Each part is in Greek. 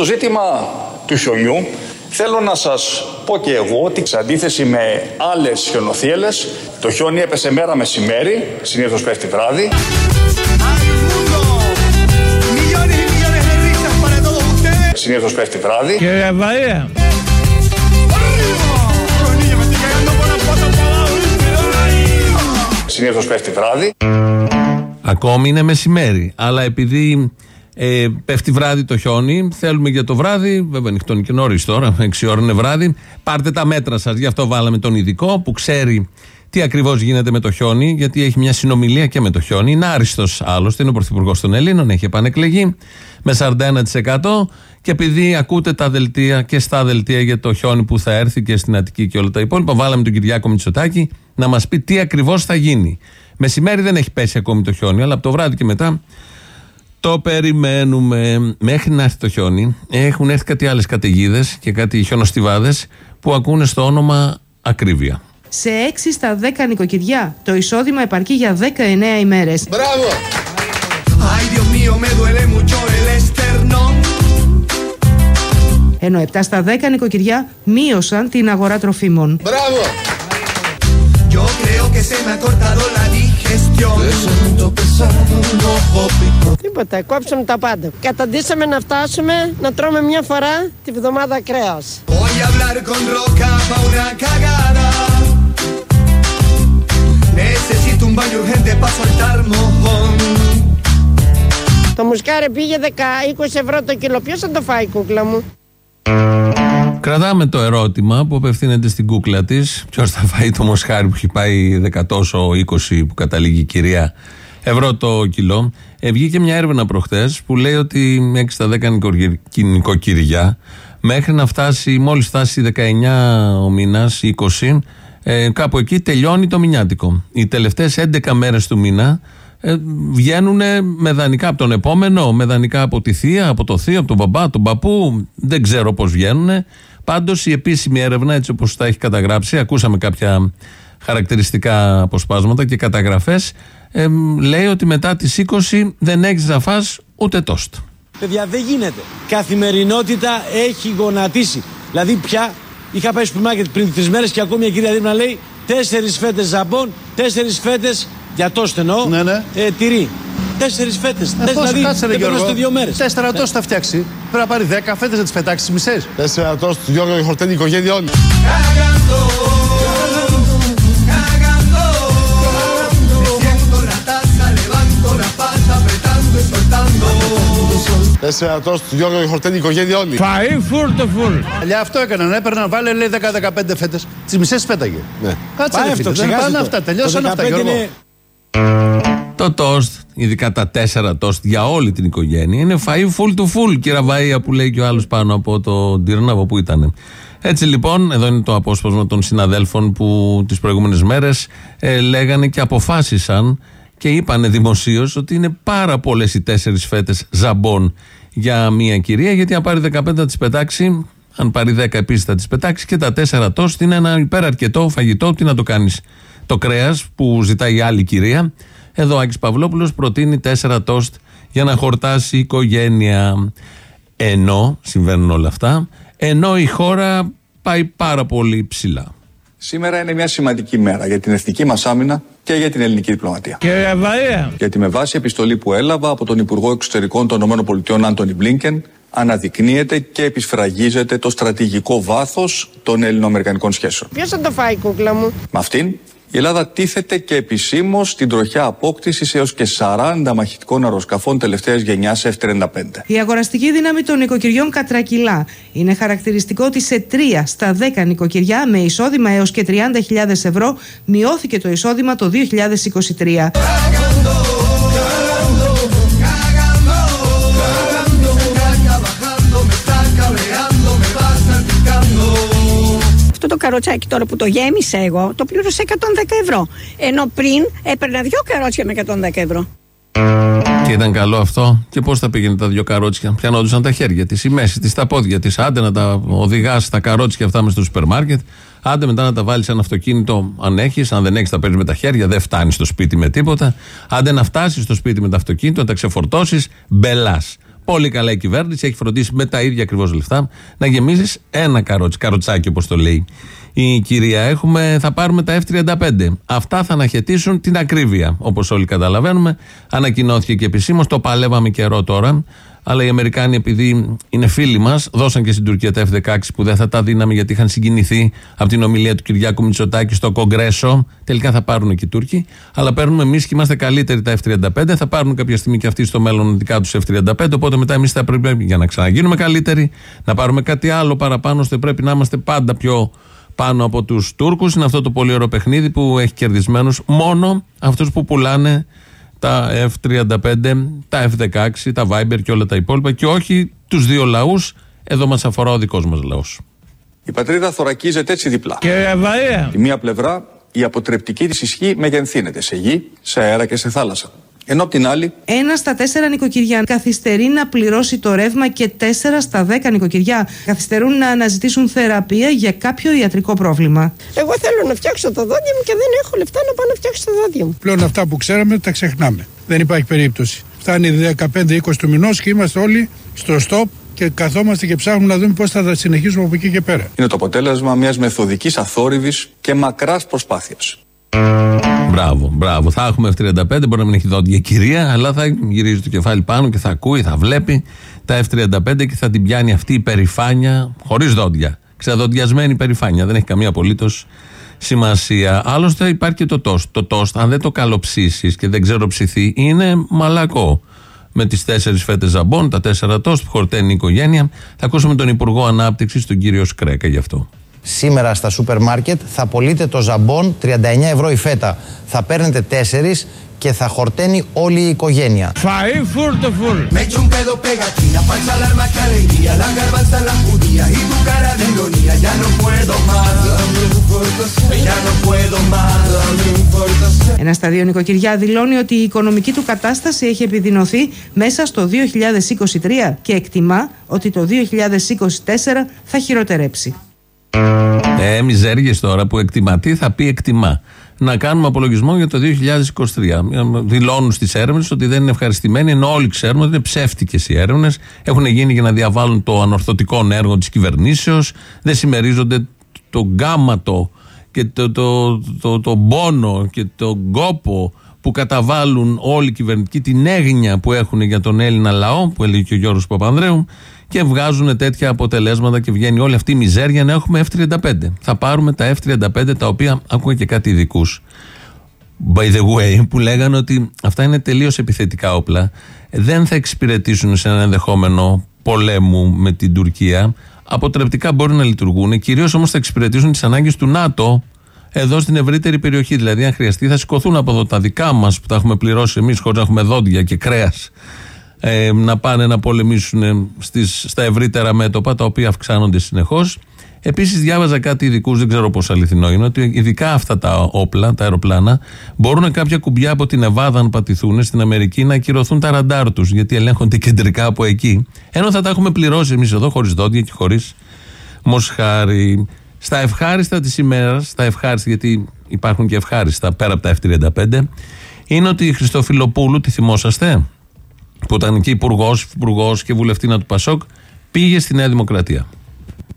Ως προς το ζήτημα του χιονιού, θέλω να σας πω και εγώ ότι σε αντίθεση με άλλες χιονοθύελες, το χιόνι έπεσε μέρα μεσημέρι, συνήθως πέφτει βράδυ. Συνήθως πέφτει βράδυ. Κύριε Βαρία. Συνήθως πέφτει βράδυ. Ακόμη είναι μεσημέρι. Αλλά επειδή ε, πέφτει βράδυ το χιόνι, θέλουμε για το βράδυ, βέβαια νυχτώνει και νωρίς τώρα, 6 ώρα είναι βράδυ. Πάρτε τα μέτρα σας. Γι' αυτό βάλαμε τον ειδικό που ξέρει τι ακριβώς γίνεται με το χιόνι, γιατί έχει μια συνομιλία και με το χιόνι. Είναι άριστος άλλωστε, είναι ο Πρωθυπουργός των Ελλήνων, έχει επανεκλεγεί με 41%. Και επειδή ακούτε τα δελτία και στα δελτία για το χιόνι που θα έρθει και στην Αττική και όλα τα υπόλοιπα, βάλαμε τον Κυριάκο Μητσοτάκη να μας πει τι ακριβώς θα γίνει. Μεσημέρι δεν έχει πέσει ακόμη το χιόνι, αλλά από το βράδυ και μετά το περιμένουμε. Μέχρι να έρθει το χιόνι, έχουν έρθει κάτι άλλες καταιγίδες και κάτι χιονοστιβάδες που ακούνε στο όνομα ακρίβεια. Σε 6 στα 10 νοικοκυριά το εισόδημα επαρκεί για 19 ημέρες. Μπράβο! Ay, Dios mío, me duele mucho el externo. Ενώ 7 στα 10 νοικοκυριά μείωσαν την αγορά τροφίμων. Μπράβο! Yo creo que se me ha cortado la digestión. Τίποτα, κόψαμε τα πάντα. Καταντήσαμε να φτάσουμε να τρώμε μια φορά τη βδομάδα κρέας. Voy a hablar con Roca pa' una cagada. Necesito un baño urgente pa' soltar mojón. Το μουσκάρι πήγε 10-20 ευρώ το κιλό. Ποιος θα το φάει κούκλα μου; Κρατάμε το ερώτημα που απευθύνεται στην κούκλα της. Ποιος θα φάει το μοσχάρι που έχει πάει 10 τόσο 20 που καταλήγει η κυρία ευρώ το κιλό. Ε, βγήκε μια έρευνα προχθές που λέει ότι 6 στα 10 νοικοκυριά μέχρι να φτάσει, μόλις φτάσει 19 ο μήνας, 20, ε, κάπου εκεί τελειώνει το μηνιάτικο. Οι τελευταίες 11 μέρες του μήνα ε, βγαίνουν με δανεικά από τον επόμενο, με δανεικά από τη θεία, από το θείο, από τον μπαμπά, τον παππού. Δεν ξέρω πώς βγαίνουν. Πάντως η επίσημη έρευνα, έτσι όπως τα έχει καταγράψει, ακούσαμε κάποια χαρακτηριστικά αποσπάσματα και καταγραφές, ε, λέει ότι μετά τις 20 δεν έχεις να φας ούτε τόστ. Παιδιά, δεν γίνεται. Καθημερινότητα έχει γονατίσει. Δηλαδή, πια είχα πάει στο μάρκετ πριν τρεις μέρες και ακόμη μια κυρία δίπλα λέει τέσσερις φέτες ζαμπόν, τέσσερις φέτες για τόστ εννοώ, Ναι, ναι. ε, τυρί. Τέσσερις φέτες. Ε, πόσο κάτσε ρε δεν Γιώργο. περνάστε δύο μέρες. Τέσσερα τόστ θα φτιάξει. Πρέπει να πάρει δέκα φέτες να τις πετάξει τις μισές. Τέσσερα τόστ, Γιώργο, η χορτένη οικογένεια όλη. Cagando, cagando. Me siento en la taza, levanto la pata, apretando y soltando. Τέσσερα τόστ, Γιώργο, η χορτένη οικογένεια όλη. Φαΐ φουλ το φουλ. Παλιά αυτό έκαναν. Έπαιρναν, βάλε λέει 10-15 φέτες. Τις μισές πέταγε. Ναι. Κάτσε Πάει ρε αυτό, φίλε. Δεν ξεχάστε πάνε το. αυτά. Τελειώσαν Το αυτά 15 Γιώργο. Είναι- Το τόστ, ειδικά τα τέσσερα τόστ για όλη την οικογένεια, είναι φαΐ full to full, κύρα Βαΐα που λέει και ο άλλος πάνω από το Ντύρνα, από πού ήταν. Έτσι λοιπόν, εδώ είναι το απόσπασμα των συναδέλφων που τις προηγούμενες μέρες ε, λέγανε και αποφάσισαν και είπανε δημοσίως ότι είναι πάρα πολλές οι τέσσερις φέτες ζαμπών για μια κυρία, γιατί αν πάρει 15 θα τις πετάξει, αν πάρει 10 επίσης θα τις πετάξει και τα τέσσερα τόστ είναι ένα υπεραρκετό φαγητό. Τι να το κάνεις; Το κρέας που ζητάει η άλλη κυρία. Εδώ ο Άκης Παυλόπουλος προτείνει τέσσερα τόστ για να χορτάσει η οικογένεια. Ενώ συμβαίνουν όλα αυτά, ενώ η χώρα πάει πάρα πολύ ψηλά. Σήμερα είναι μια σημαντική μέρα για την εθνική μας άμυνα και για την ελληνική διπλωματία. Κύριε Βαρία. Γιατί με βάση επιστολή που έλαβα από τον Υπουργό Εξωτερικών των ΗΠΑ Άντωνι Μπλίνκεν, αναδεικνύεται και επισφραγίζεται το στρατηγικό βάθος των ελληνοαμερικανικών σχέσεων. Ποιος θα το φάει κούκλα μου; Με αυτήν, η Ελλάδα τίθεται και επισήμως στην τροχιά απόκτησης έως και 40 μαχητικών αεροσκαφών τελευταίας γενιάς F-35. Η αγοραστική δύναμη των νοικοκυριών κατρακυλά. Είναι χαρακτηριστικό ότι σε 3 στα 10 νοικοκυριά με εισόδημα έως και 30.000 ευρώ μειώθηκε το εισόδημα το 2023. Καροτσάκι τώρα που το γέμισα εγώ το πλήρωσα 110 ευρώ. Ενώ πριν έπαιρνα δύο καρότσια με 110 ευρώ. Και ήταν καλό αυτό. Και πώς θα πήγαινε τα δύο καρότσια; Πιανόντουσαν τα χέρια της, η μέση της, τα πόδια της. Άντε να τα οδηγάς τα καρότσια αυτά μες στο σούπερ μάρκετ. Άντε μετά να τα βάλεις σε ένα αυτοκίνητο, αν έχεις. Αν δεν έχεις, τα παίρνεις με τα χέρια. Δεν φτάνεις στο σπίτι με τίποτα. Άντε να φτάσεις στο σπίτι με το αυτοκίνητο, να τα ξεφορτώσεις. Μπελάς. Πολύ καλά η κυβέρνηση, έχει φροντίσει με τα ίδια ακριβώς λεφτά να γεμίζεις ένα καρότσι, καροτσάκι όπως το λέει η κυρία. Έχουμε, θα πάρουμε τα F-35. Αυτά θα αναχαιτήσουν την ακρίβεια, όπως όλοι καταλαβαίνουμε. Ανακοινώθηκε και επισήμως, το παλεύαμε καιρό τώρα. Αλλά οι Αμερικάνοι, επειδή είναι φίλοι μας, δώσαν και στην Τουρκία τα F-16 που δεν θα τα δίναμε γιατί είχαν συγκινηθεί από την ομιλία του Κυριάκου Μητσοτάκη στο Κογκρέσο. Τελικά θα πάρουν και οι Τούρκοι. Αλλά παίρνουμε εμείς και είμαστε καλύτεροι τα F-35. Θα πάρουν κάποια στιγμή και αυτοί στο μέλλον δικά τους F-35. Οπότε μετά εμείς θα πρέπει για να ξαναγίνουμε καλύτεροι, να πάρουμε κάτι άλλο παραπάνω, ώστε πρέπει να είμαστε πάντα πιο πάνω από τους Τούρκους. Είναι αυτό το πολύ ωραίο παιχνίδι που έχει κερδισμένους μόνο αυτούς που πουλάνε τα F-35, τα F-16, τα Viber και όλα τα υπόλοιπα και όχι τους δύο λαούς. Εδώ μας αφορά ο δικός μας λαός. Η πατρίδα θωρακίζεται έτσι διπλά. Κύριε Βαΐα. Τη μία πλευρά η αποτρεπτική της ισχύ μεγενθύνεται σε γη, σε αέρα και σε θάλασσα. Ενώ απ' την άλλη Ένα στα τέσσερα νοικοκυριά καθυστερεί να πληρώσει το ρεύμα και τέσσερα στα δέκα νοικοκυριά καθυστερούν να αναζητήσουν θεραπεία για κάποιο ιατρικό πρόβλημα. Εγώ θέλω να φτιάξω τα δόντια μου και δεν έχω λεφτά να πάω να φτιάξω τα δόντια μου. Πλέον αυτά που ξέραμε τα ξεχνάμε. Δεν υπάρχει περίπτωση. Φτάνει 15-20 του μηνός και είμαστε όλοι στο stop και καθόμαστε και ψάχνουμε να δούμε πώς θα τα συνεχίσουμε από εκεί και πέρα. είναι το αποτέλεσμα μιας μεθοδικής αθόρυβης και μακράς προσπάθειας. Μπράβο, μπράβο. Θα έχουμε F-35, μπορεί να μην έχει δόντια η κυρία, αλλά θα γυρίζει το κεφάλι πάνω και θα ακούει, θα βλέπει τα F-35 και θα την πιάνει αυτή η περηφάνεια, χωρίς δόντια. Ξεδοντιασμένη περηφάνεια. Δεν έχει καμία απολύτως σημασία. Άλλωστε υπάρχει και το τόστ. Το τόστ, αν δεν το καλοψήσεις και δεν ξεροψηθεί, είναι μαλακό. Με τις τέσσερις φέτες ζαμπόν, τα τέσσερα τόστ που χορταίνει η οικογένεια. Θα ακούσουμε τον Υπουργό Ανάπτυξης, τον κύριο Σκρέκα, γι' αυτό. Σήμερα στα σούπερ μάρκετ θα πωλείτε το ζαμπόν 39 ευρώ η φέτα. Θα παίρνετε 4 και θα χορταίνει όλη η οικογένεια. Φαΐ φουλ το φουλ. Me echo un pedo pegatina, panza alarma que alegría, la garbanza la judía y tu cara de ironía. Ya no puedo más, ya no puedo más. Ένα στα δύο νοικοκυριά δηλώνει ότι η οικονομική του κατάσταση έχει επιδεινωθεί μέσα στο 2023 και εκτιμά ότι το 2024 θα χειροτερέψει. Ε, μιζέριες τώρα που εκτιμά. Τι θα πει εκτιμά. Να κάνουμε απολογισμό για το 2023. Δηλώνουν στις έρευνες ότι δεν είναι ευχαριστημένοι, ενώ όλοι ξέρουμε ότι είναι ψεύτικες οι έρευνες. Έχουν γίνει για να διαβάλουν το ανορθωτικό έργο της κυβερνήσεως. Δεν συμμερίζονται το γκάματο και το, το, το, το πόνο και τον κόπο που καταβάλουν όλοι οι κυβερνητικοί, την έγνοια που έχουν για τον Έλληνα λαό, που έλεγε και ο Γιώργος Παπανδρέου, και βγάζουν τέτοια αποτελέσματα και βγαίνει όλη αυτή η μιζέρια να έχουμε F-35. Θα πάρουμε τα F-35 τα οποία ακούω και κάτι ειδικούς. By the way, που λέγανε ότι αυτά είναι τελείως επιθετικά όπλα. Δεν θα εξυπηρετήσουν σε ένα ενδεχόμενο πολέμου με την Τουρκία. Αποτρεπτικά μπορεί να λειτουργούν. Κυρίως όμως θα εξυπηρετήσουν τις ανάγκες του ΝΑΤΟ εδώ στην ευρύτερη περιοχή. Δηλαδή, αν χρειαστεί, θα σηκωθούν από εδώ τα δικά μας που τα έχουμε πληρώσει εμείς χωρίς να έχουμε δόντια και κρέας ε, να πάνε να πολεμήσουν στις, στα ευρύτερα μέτωπα τα οποία αυξάνονται συνεχώς. Επίσης, διάβαζα κάτι ειδικούς, δεν ξέρω πόσο αληθινό είναι, ότι ειδικά αυτά τα όπλα, τα αεροπλάνα, μπορούν κάποια κουμπιά από την Εβάδα, αν πατηθούν στην Αμερική, να ακυρωθούν τα ραντάρ τους, γιατί ελέγχονται κεντρικά από εκεί. Ενώ θα τα έχουμε πληρώσει εμείς εδώ, χωρίς δόντια και χωρίς μοσχάρι. Στα ευχάριστα της ημέρας, στα ευχάριστα, γιατί υπάρχουν και ευχάριστα πέρα από τα F35, είναι ότι η Χριστοφιλοπούλου, τη θυμόσαστε, που ήταν και υπουργός, υπουργός και βουλευτήνα του Πασόκ, πήγε στη Νέα Δημοκρατία.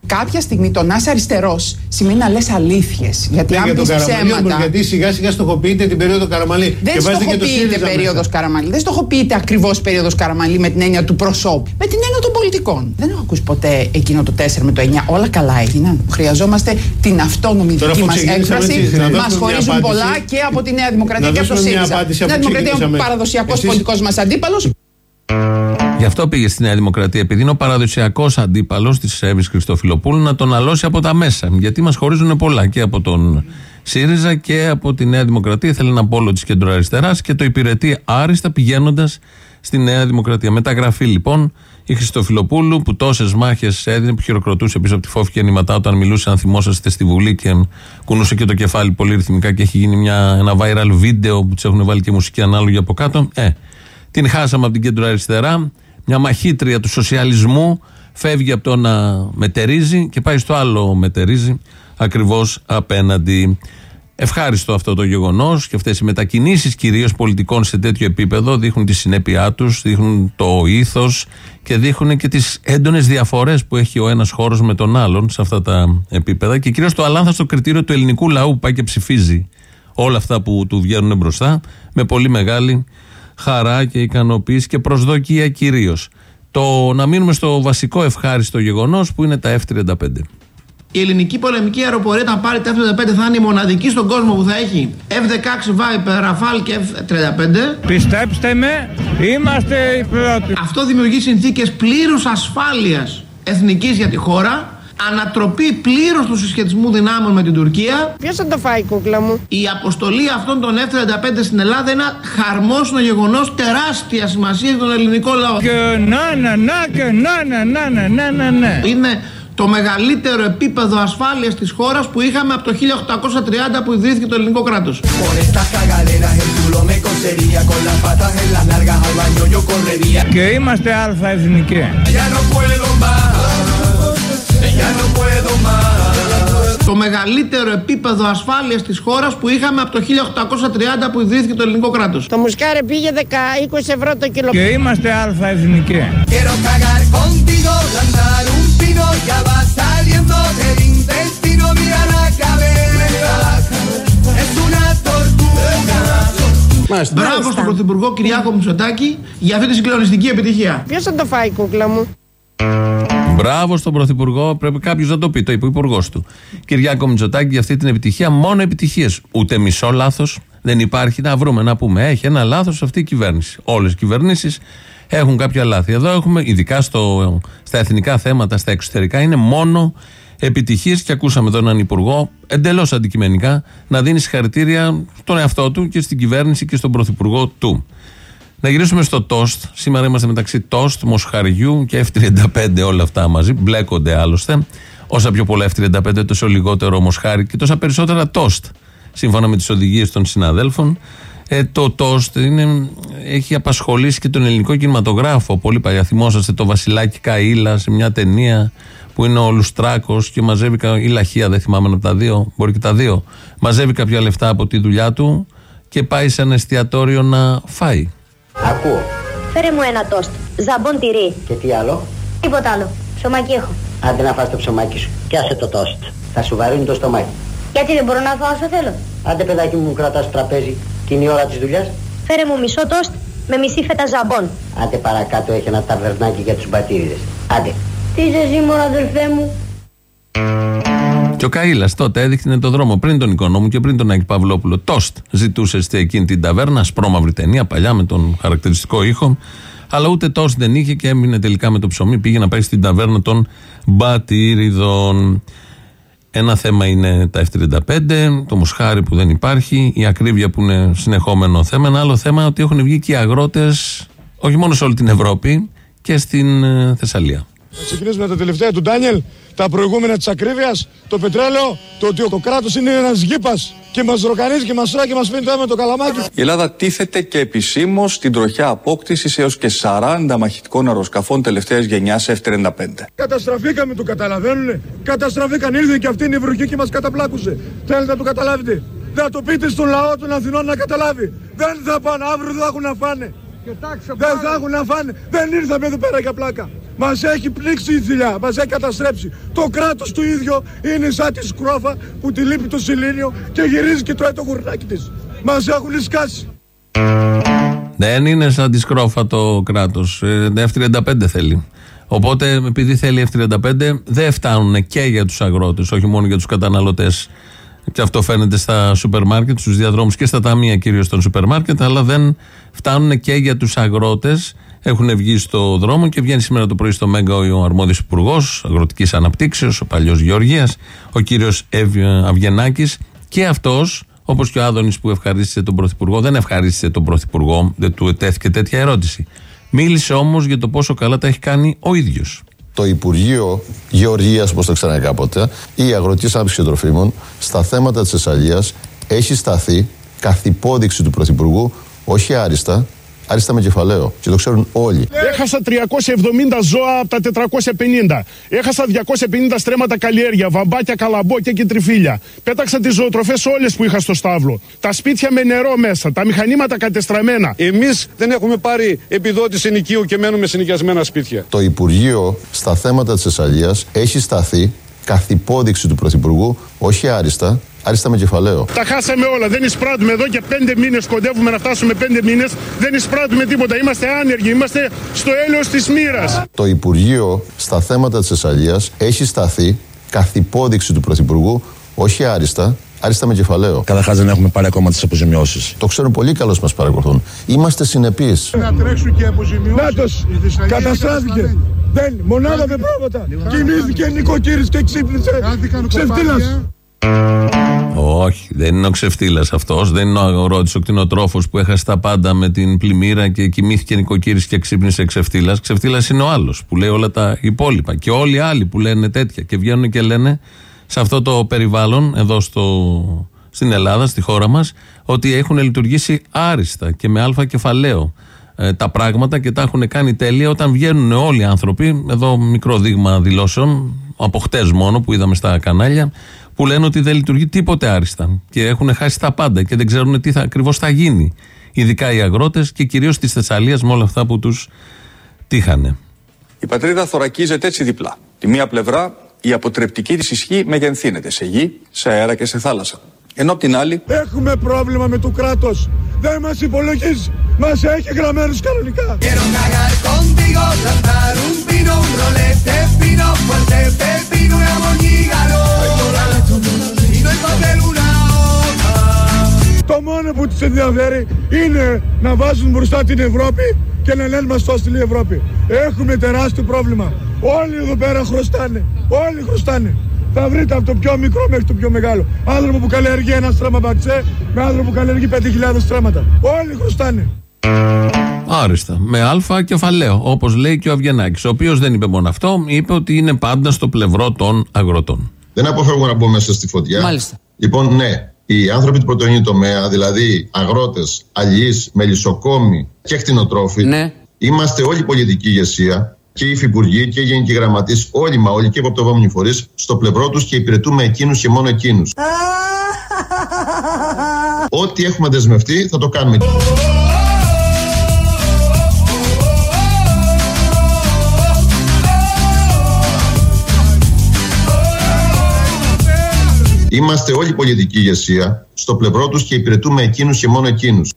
Κάποια στιγμή το να είσαι αριστερός σημαίνει να λες αλήθειες. Γιατί αν για πεις τον Καραμαλή όμως, ψέματα. γιατί σιγά σιγά στοχοποιείτε την περίοδο Καραμαλή. Δεν και βάζετε και το στοχοποιείται ΣΥΡΙΖΑ περίοδος μέσα. Καραμαλή. Δεν στοχοποιείται ακριβώς περίοδος Καραμαλή με την έννοια του προσώπου. Με την έννοια των πολιτικών. Δεν έχω ακούσει ποτέ εκείνο το 4 με το 9. Όλα καλά έγιναν. Χρειαζόμαστε την αυτόνομη Τώρα, δική αφού μας ξεκινήσαμε έκφραση. έτσι, να Μας δώσουμε μια χωρίζουν απάντηση. πολλά και από τη Νέα Δημοκρατία Να και από το δώσουμε μια ΣΥΡΙΖΑ. απάντηση, Η Νέα αφού Δημοκρατία είναι ο ξεκινήσαμε. παραδοσιακός Εσείς- πολιτικός μας αντίπαλος. Γι' αυτό πήγε στη Νέα Δημοκρατία, επειδή είναι ο παραδοσιακός αντίπαλος της Εύη Χριστοφιλοπούλου να τον αλώσει από τα μέσα. Γιατί μας χωρίζουν πολλά και από τον ΣΥΡΙΖΑ και από τη Νέα Δημοκρατία. Θέλει ένα πόλο της κεντροαριστεράς και το υπηρετεί άριστα πηγαίνοντας στη Νέα Δημοκρατία. Μεταγραφή λοιπόν η Χριστοφιλοπούλου που τόσες μάχες έδινε, που χειροκροτούσε πίσω από τη φόφη και νηματά όταν μιλούσε, αν θυμόσαστε στη Βουλή και κουνούσε και το κεφάλι πολύ ρυθμικά και έχει γίνει μια, ένα viral βίντεο που τους έχουν βάλει και μουσική ανάλογη από κάτω. Ε, την χάσαμε από την κέντρο αριστερά. Μια μαχήτρια του σοσιαλισμού φεύγει από το να μετερίζει και πάει στο άλλο μετερίζει ακριβώς απέναντι. Ευχάριστο αυτό το γεγονός και αυτές οι μετακινήσεις κυρίως πολιτικών σε τέτοιο επίπεδο δείχνουν τη συνέπειά τους, δείχνουν το ήθος και δείχνουν και τις έντονες διαφορές που έχει ο ένας χώρος με τον άλλον σε αυτά τα επίπεδα και κυρίως το αλάνθαστο κριτήριο του ελληνικού λαού που πάει και ψηφίζει όλα αυτά που του βγαίνουν μπροστά με πολύ μεγάλη χαρά και ικανοποίηση και προσδοκία κυρίως. Το να μείνουμε στο βασικό ευχάριστο γεγονός που είναι τα F-35. Η ελληνική πολεμική αεροπορία, όταν πάρει τα F-35, θα είναι η μοναδική στον κόσμο που θα έχει F-16 Viper, Rafale και F-35. Πιστέψτε με, είμαστε οι πρώτοι. Αυτό δημιουργεί συνθήκες πλήρους ασφάλειας εθνικής για τη χώρα, ανατροπή πλήρως του συσχετισμού δυνάμεων με την Τουρκία. Ποιος θα το φάει, κούκλα μου; Η αποστολή αυτών των F-35 στην Ελλάδα είναι ένα χαρμόσυνο γεγονός τεράστια σημασία για τον ελληνικό λαό. Και να, να, να, και να, να, να, να, να, να, να. Είναι το μεγαλύτερο επίπεδο ασφάλειας της χώρας που είχαμε από το 1830 που ιδρύθηκε το ελληνικό κράτος. Por estas cagaderas el culo me cosería Con las patas en las nalgas al baño yo correría Και είμαστε αλφα εθνικοί. Ya no puedo más Ya no puedo más Το μεγαλύτερο επίπεδο ασφάλειας της χώρας που είχαμε από το 1830 που ιδρύθηκε το ελληνικό κράτος. Το μουσκάρι πήγε 10-20 ευρώ το κιλό. Και είμαστε αλφα εθνικοί. Quiero cagar contigo Lanzar un pino Ya va saliendo del intestino Mira la cabeza Es una tortuga Μπράβο στον Πρωθυπουργό Κυριάκο Μητσοτάκη για αυτή τη συγκλονιστική επιτυχία. Ποιος θα το φάει, κούκλα μου; Μπράβο στον Πρωθυπουργό, πρέπει κάποιος να το πει, το είπε ο Υπουργός του. Κυριάκο Μητσοτάκη για αυτή την επιτυχία, μόνο επιτυχίες. Ούτε μισό λάθος δεν υπάρχει. Να βρούμε, να πούμε. Έχει ένα λάθος αυτή η κυβέρνηση. Όλες οι κυβερνήσεις έχουν κάποια λάθη. Εδώ έχουμε, ειδικά στο, στα εθνικά θέματα, στα εξωτερικά, είναι μόνο επιτυχίες και ακούσαμε εδώ έναν υπουργό εντελώς αντικειμενικά να δίνει συγχαρητήρια στον εαυτό του και στην κυβέρνηση και στον πρωθυπουργό του. Να γυρίσουμε στο τόστ. Σήμερα είμαστε μεταξύ τόστ, μοσχαριού και F35 όλα αυτά μαζί. Μπλέκονται άλλωστε. Όσα πιο πολλά F35, τόσο λιγότερο μοσχάρι και τόσα περισσότερα τόστ. Σύμφωνα με τις οδηγίες των συναδέλφων. Ε, το τόστ είναι, έχει απασχολήσει και τον ελληνικό κινηματογράφο. Πολύ παλιά. Θυμόσαστε το Βασιλάκι Καΐλα σε μια ταινία που είναι ο Λουστράκος και μαζεύει. κα- ή Λαχία, δεν θυμάμαι από τα δύο. Μπορεί και τα δύο. Μαζεύει κάποια λεφτά από τη δουλειά του και πάει σε ένα εστιατόριο να φάει. Ακούω. Φέρε μου ένα τόστ. Ζαμπόν τυρί. Και τι άλλο; Τίποτα άλλο. Ψωμάκι έχω. Άντε να φας το ψωμάκι σου. Πιάσε το τόστ. Θα σου βαρύνει το στομάχι. Γιατί δεν μπορώ να φάω όσο θέλω. Άντε παιδάκι μου κρατάς το τραπέζι. Και είναι η ώρα της δουλειάς. Φέρε μου μισό τόστ με μισή φέτα ζαμπόν. Άντε παρακάτω έχει ένα ταβερνάκι για τους μπατήριδες. Άντε. Τι είσαι σήμερα αδελφέ μου; Και ο Καήλα τότε έδειχνε το δρόμο πριν τον Οικονόμου και πριν τον Άκη Παυλόπουλο. Τόστ ζητούσε σε εκείνη την ταβέρνα, σπρώμαυρη ταινία, παλιά με τον χαρακτηριστικό ήχο. Αλλά ούτε τόστ δεν είχε και έμεινε τελικά με το ψωμί. Πήγε να πάει στην ταβέρνα των μπατήριδων. Ένα θέμα είναι τα F35, το μοσχάρι που δεν υπάρχει, η ακρίβεια που είναι συνεχόμενο θέμα. Ένα άλλο θέμα ότι έχουν βγει και οι αγρότες, όχι μόνο σε όλη την Ευρώπη, και στην ε, Θεσσαλία. Θα ξεκινήσουμε με τα τελευταία του Ντάνιελ, τα προηγούμενα της ακρίβειας, το πετρέλαιο, το ότι το κράτος είναι ένας γήπας και μας ροκανίζει και μας τρώει και μας πίνει το αίμα με το καλαμάκι. Η Ελλάδα τίθεται και επισήμως στην τροχιά απόκτησης έως και 40 μαχητικών αεροσκαφών τελευταίας γενιάς F-35. Καταστραφήκαμε, το καταλαβαίνουνε. Καταστραφήκαν, ήρθε και αυτή η βροχή και μας καταπλάκουσε. Θέλετε να το καταλάβετε. Να το πείτε στον λαό των Αθηνών να καταλάβει. Δεν θα πάνε, αύριο δεν θα έχουν να φάνε. Δεν θα έχουν να φάνε. Δεν ήρθαμε εδώ πέρα για πλάκα. Μας έχει πλήξει η θηλιά, μας έχει καταστρέψει. Το κράτος του ίδιο είναι σαν τη σκρόφα που τη λείπει το σιλίνιο και γυρίζει και τρώει το γουρνάκι της. Μας έχουν σκάσει. Δεν είναι σαν τη σκρόφα το κράτος. F35 θέλει. Οπότε, επειδή θέλει F35, δεν φτάνουν και για τους αγρότες, όχι μόνο για τους καταναλωτές. Και αυτό φαίνεται στα σούπερ μάρκετ, στους διαδρόμους και στα ταμεία κυρίως των σούπερ μάρκετ, αλλά δεν φτάνουν και για τους αγρότες. Έχουν βγει στο δρόμο και βγαίνει σήμερα το πρωί στο Μέγκα ο αρμόδιος υπουργός Αγροτικής Αναπτύξεως, ο παλιός Γεωργίας, ο κύριος Αυγενάκης. Και αυτός, όπως και ο Άδωνης που ευχαρίστησε τον Πρωθυπουργό, δεν ευχαρίστησε τον Πρωθυπουργό, δεν του ετέθηκε τέτοια ερώτηση. Μίλησε όμως για το πόσο καλά τα έχει κάνει ο ίδιος. Το Υπουργείο Γεωργίας, όπως το ξέρανε κάποτε, ή η Αγροτική Ανάπτυξη και Τροφίμων, στα θέματα της Θεσσαλίας, έχει σταθεί καθ' υπόδειξη του Πρωθυπουργού, όχι άριστα, άριστα με κεφαλαίο. Και το ξέρουν όλοι. Έχασα 370 ζώα από τα 450. Έχασα 250 στρέμματα καλλιέργεια, βαμπάκια, καλαμπόκια και τριφύλια. Πέταξα τις ζωοτροφές όλες που είχα στο στάβλο. Τα σπίτια με νερό μέσα, τα μηχανήματα κατεστραμμένα. Εμείς δεν έχουμε πάρει επιδότηση ενοικίου και μένουμε σε νοικιασμένα σπίτια. Το Υπουργείο στα θέματα της Εσαλίας έχει σταθεί καθ' υπόδειξη του Πρωθυπουργού, όχι άριστα, άριστα με κεφαλαίο. Τα χάσαμε όλα. Δεν εισπράττουμε εδώ και πέντε μήνες. Κοντεύουμε να φτάσουμε πέντε μήνες. Δεν εισπράττουμε τίποτα. Είμαστε άνεργοι. Είμαστε στο έλεος της μοίρας. Το Υπουργείο στα θέματα της Εσαλίας έχει σταθεί καθ' υπόδειξη του Πρωθυπουργού, όχι άριστα, άριστα με κεφαλαίο. Καταρχάς δεν έχουμε πάρει ακόμα τις αποζημιώσεις. Το ξέρουν πολύ καλώς μας παρακολουθούν. Είμαστε συνεπείς. Να τρέξουν και αποζημιώσεις. Νάτος, καταστράφηκε. Δεν, μονάδα δεν πρόβατα. Κοιμήθηκε νοικοκύρης και ξύπνησε. Ξεφτύλας. Όχι, δεν είναι ο ξεφτύλας αυτός. Δεν είναι ο αγρότη, ο κτηνοτρόφος που έχασε τα πάντα με την πλημμύρα και κοιμήθηκε νοικοκύρης και ξύπνησε ξεφτύλας. Ξεφτύλας είναι ο άλλος που λέει όλα τα υπόλοιπα. Και όλοι οι άλλοι που λένε τέτοια και βγαίνουν και λένε σε αυτό το περιβάλλον, εδώ στο, στην Ελλάδα, στη χώρα μας, ότι έχουν λειτουργήσει άριστα και με αλφα κεφαλαίο ε, τα πράγματα και τα έχουν κάνει τέλεια όταν βγαίνουν όλοι οι άνθρωποι. Εδώ μικρό δείγμα δηλώσεων, από χτες μόνο που είδαμε στα κανάλια, που λένε ότι δεν λειτουργεί τίποτε άριστα και έχουν χάσει τα πάντα και δεν ξέρουν τι θα, ακριβώς θα γίνει. Ειδικά οι αγρότες και κυρίως της Θεσσαλίας με όλα αυτά που τους τύχανε. Η πατρίδα θωρακίζεται έτσι διπλά. Τη μία πλευρά η αποτρεπτική της ισχύ μεγενθύνεται σε γη, σε αέρα και σε θάλασσα. Ενώ απ' την άλλη Έχουμε πρόβλημα με το κράτος. Δεν μας υπολογίζει. Μας έχει γραμμένους κανονικά. Quiero cagar contigo, plantar un pino, un rolete fino, fuerte pepino, una moñígano. Y no hay papel una hoja. Το μόνο που τους ενδιαφέρει είναι να βάζουν μπροστά την Ευρώπη και να λένε μας το έστειλε η Ευρώπη. Έχουμε τεράστιο πρόβλημα. Όλοι εδώ πέρα χρωστάνε. Όλοι χρωστάνε. Θα βρείτε από το πιο μικρό μέχρι το πιο μεγάλο. Άνθρωπο που καλλιεργεί ένα στρέμμα μπαξέ με άνθρωπο που καλλιεργεί 5.000 στρέμματα. Όλοι χρωστάνε. Άριστα. Με αλφα κεφαλαίο, όπως λέει και ο Αβγενάκη. Ο οποίος δεν είπε μόνο αυτό, είπε ότι είναι πάντα στο πλευρό των αγροτών. Δεν αποφεύγω να μπω μέσα στη φωτιά. Μάλιστα. Λοιπόν, ναι, οι άνθρωποι του πρωτογενή τομέα, δηλαδή αγρότες, αλληλείς, μελισσοκόμοι και κτηνοτρόφοι, Ναι. είμαστε όλη η πολιτική ηγεσία και οι υφυπουργοί και οι γενικοί γραμματείς, όλοι μα όλοι και οι υποπτευόμενοι φορείς, στο πλευρό τους και υπηρετούμε εκείνους και μόνο εκείνους. Ό,τι έχουμε δεσμευτεί θα το κάνουμε. Είμαστε όλη η πολιτική ηγεσία στο πλευρό τους και υπηρετούμε εκείνους και μόνο εκείνους.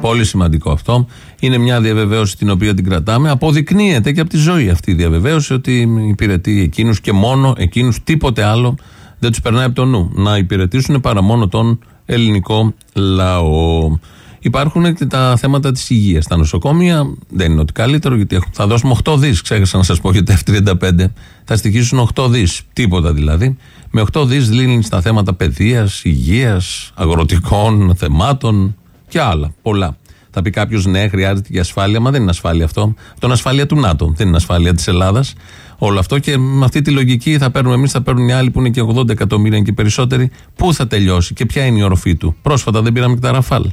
Πολύ σημαντικό αυτό. Είναι μια διαβεβαίωση την οποία την κρατάμε. Αποδεικνύεται και από τη ζωή αυτή η διαβεβαίωση ότι υπηρετεί εκείνους και μόνο εκείνους, τίποτε άλλο δεν τους περνάει από το νου. Να υπηρετήσουν παρά μόνο τον ελληνικό λαό. Υπάρχουν και τα θέματα της υγείας. Τα νοσοκομεία δεν είναι ότι καλύτερο, γιατί έχουν- θα δώσουμε 8 δις. Ξέχασα να σας πω για τα F35. Θα στοιχήσουν 8 δις. Τίποτα δηλαδή. Με 8 δις λύνει στα θέματα παιδείας, υγείας, αγροτικών θεμάτων και άλλα. Πολλά. Θα πει κάποιος, ναι, χρειάζεται και ασφάλεια, μα δεν είναι ασφάλεια αυτό. Αυτό είναι ασφάλεια του ΝΑΤΟ. Δεν είναι ασφάλεια της Ελλάδας. Όλο αυτό και με αυτή τη λογική θα παίρνουμε εμείς, θα παίρνουν οι άλλοι που είναι και 80 εκατομμύρια και περισσότεροι. Πού θα τελειώσει και ποια είναι η οροφή του. Πρόσφατα δεν πήραμε και τα Ραφάλ.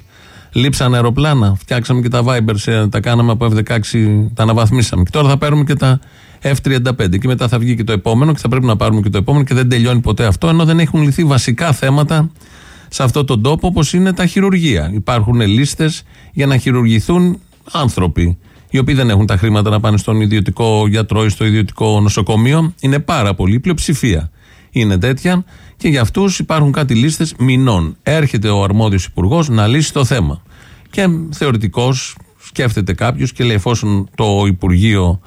Λείψαν αεροπλάνα, φτιάξαμε και τα Viber, σε- τα κάναμε από F16, τα αναβαθμίσαμε. Και τώρα θα παίρνουμε και τα F35. Και μετά θα βγει και το επόμενο και θα πρέπει να πάρουμε και το επόμενο και δεν τελειώνει ποτέ αυτό, ενώ δεν έχουν λυθεί βασικά θέματα σε αυτόν τον τόπο όπως είναι τα χειρουργεία. Υπάρχουν λίστες για να χειρουργηθούν άνθρωποι οι οποίοι δεν έχουν τα χρήματα να πάνε στον ιδιωτικό γιατρό ή στο ιδιωτικό νοσοκομείο. Είναι πάρα πολύ, η πλειοψηφία είναι τέτοια και για αυτούς υπάρχουν κάτι λίστες μηνών. Έρχεται ο αρμόδιος υπουργός να λύσει το θέμα. Και θεωρητικώ σκέφτεται κάποιος και λέει, εφόσον το Υπουργείο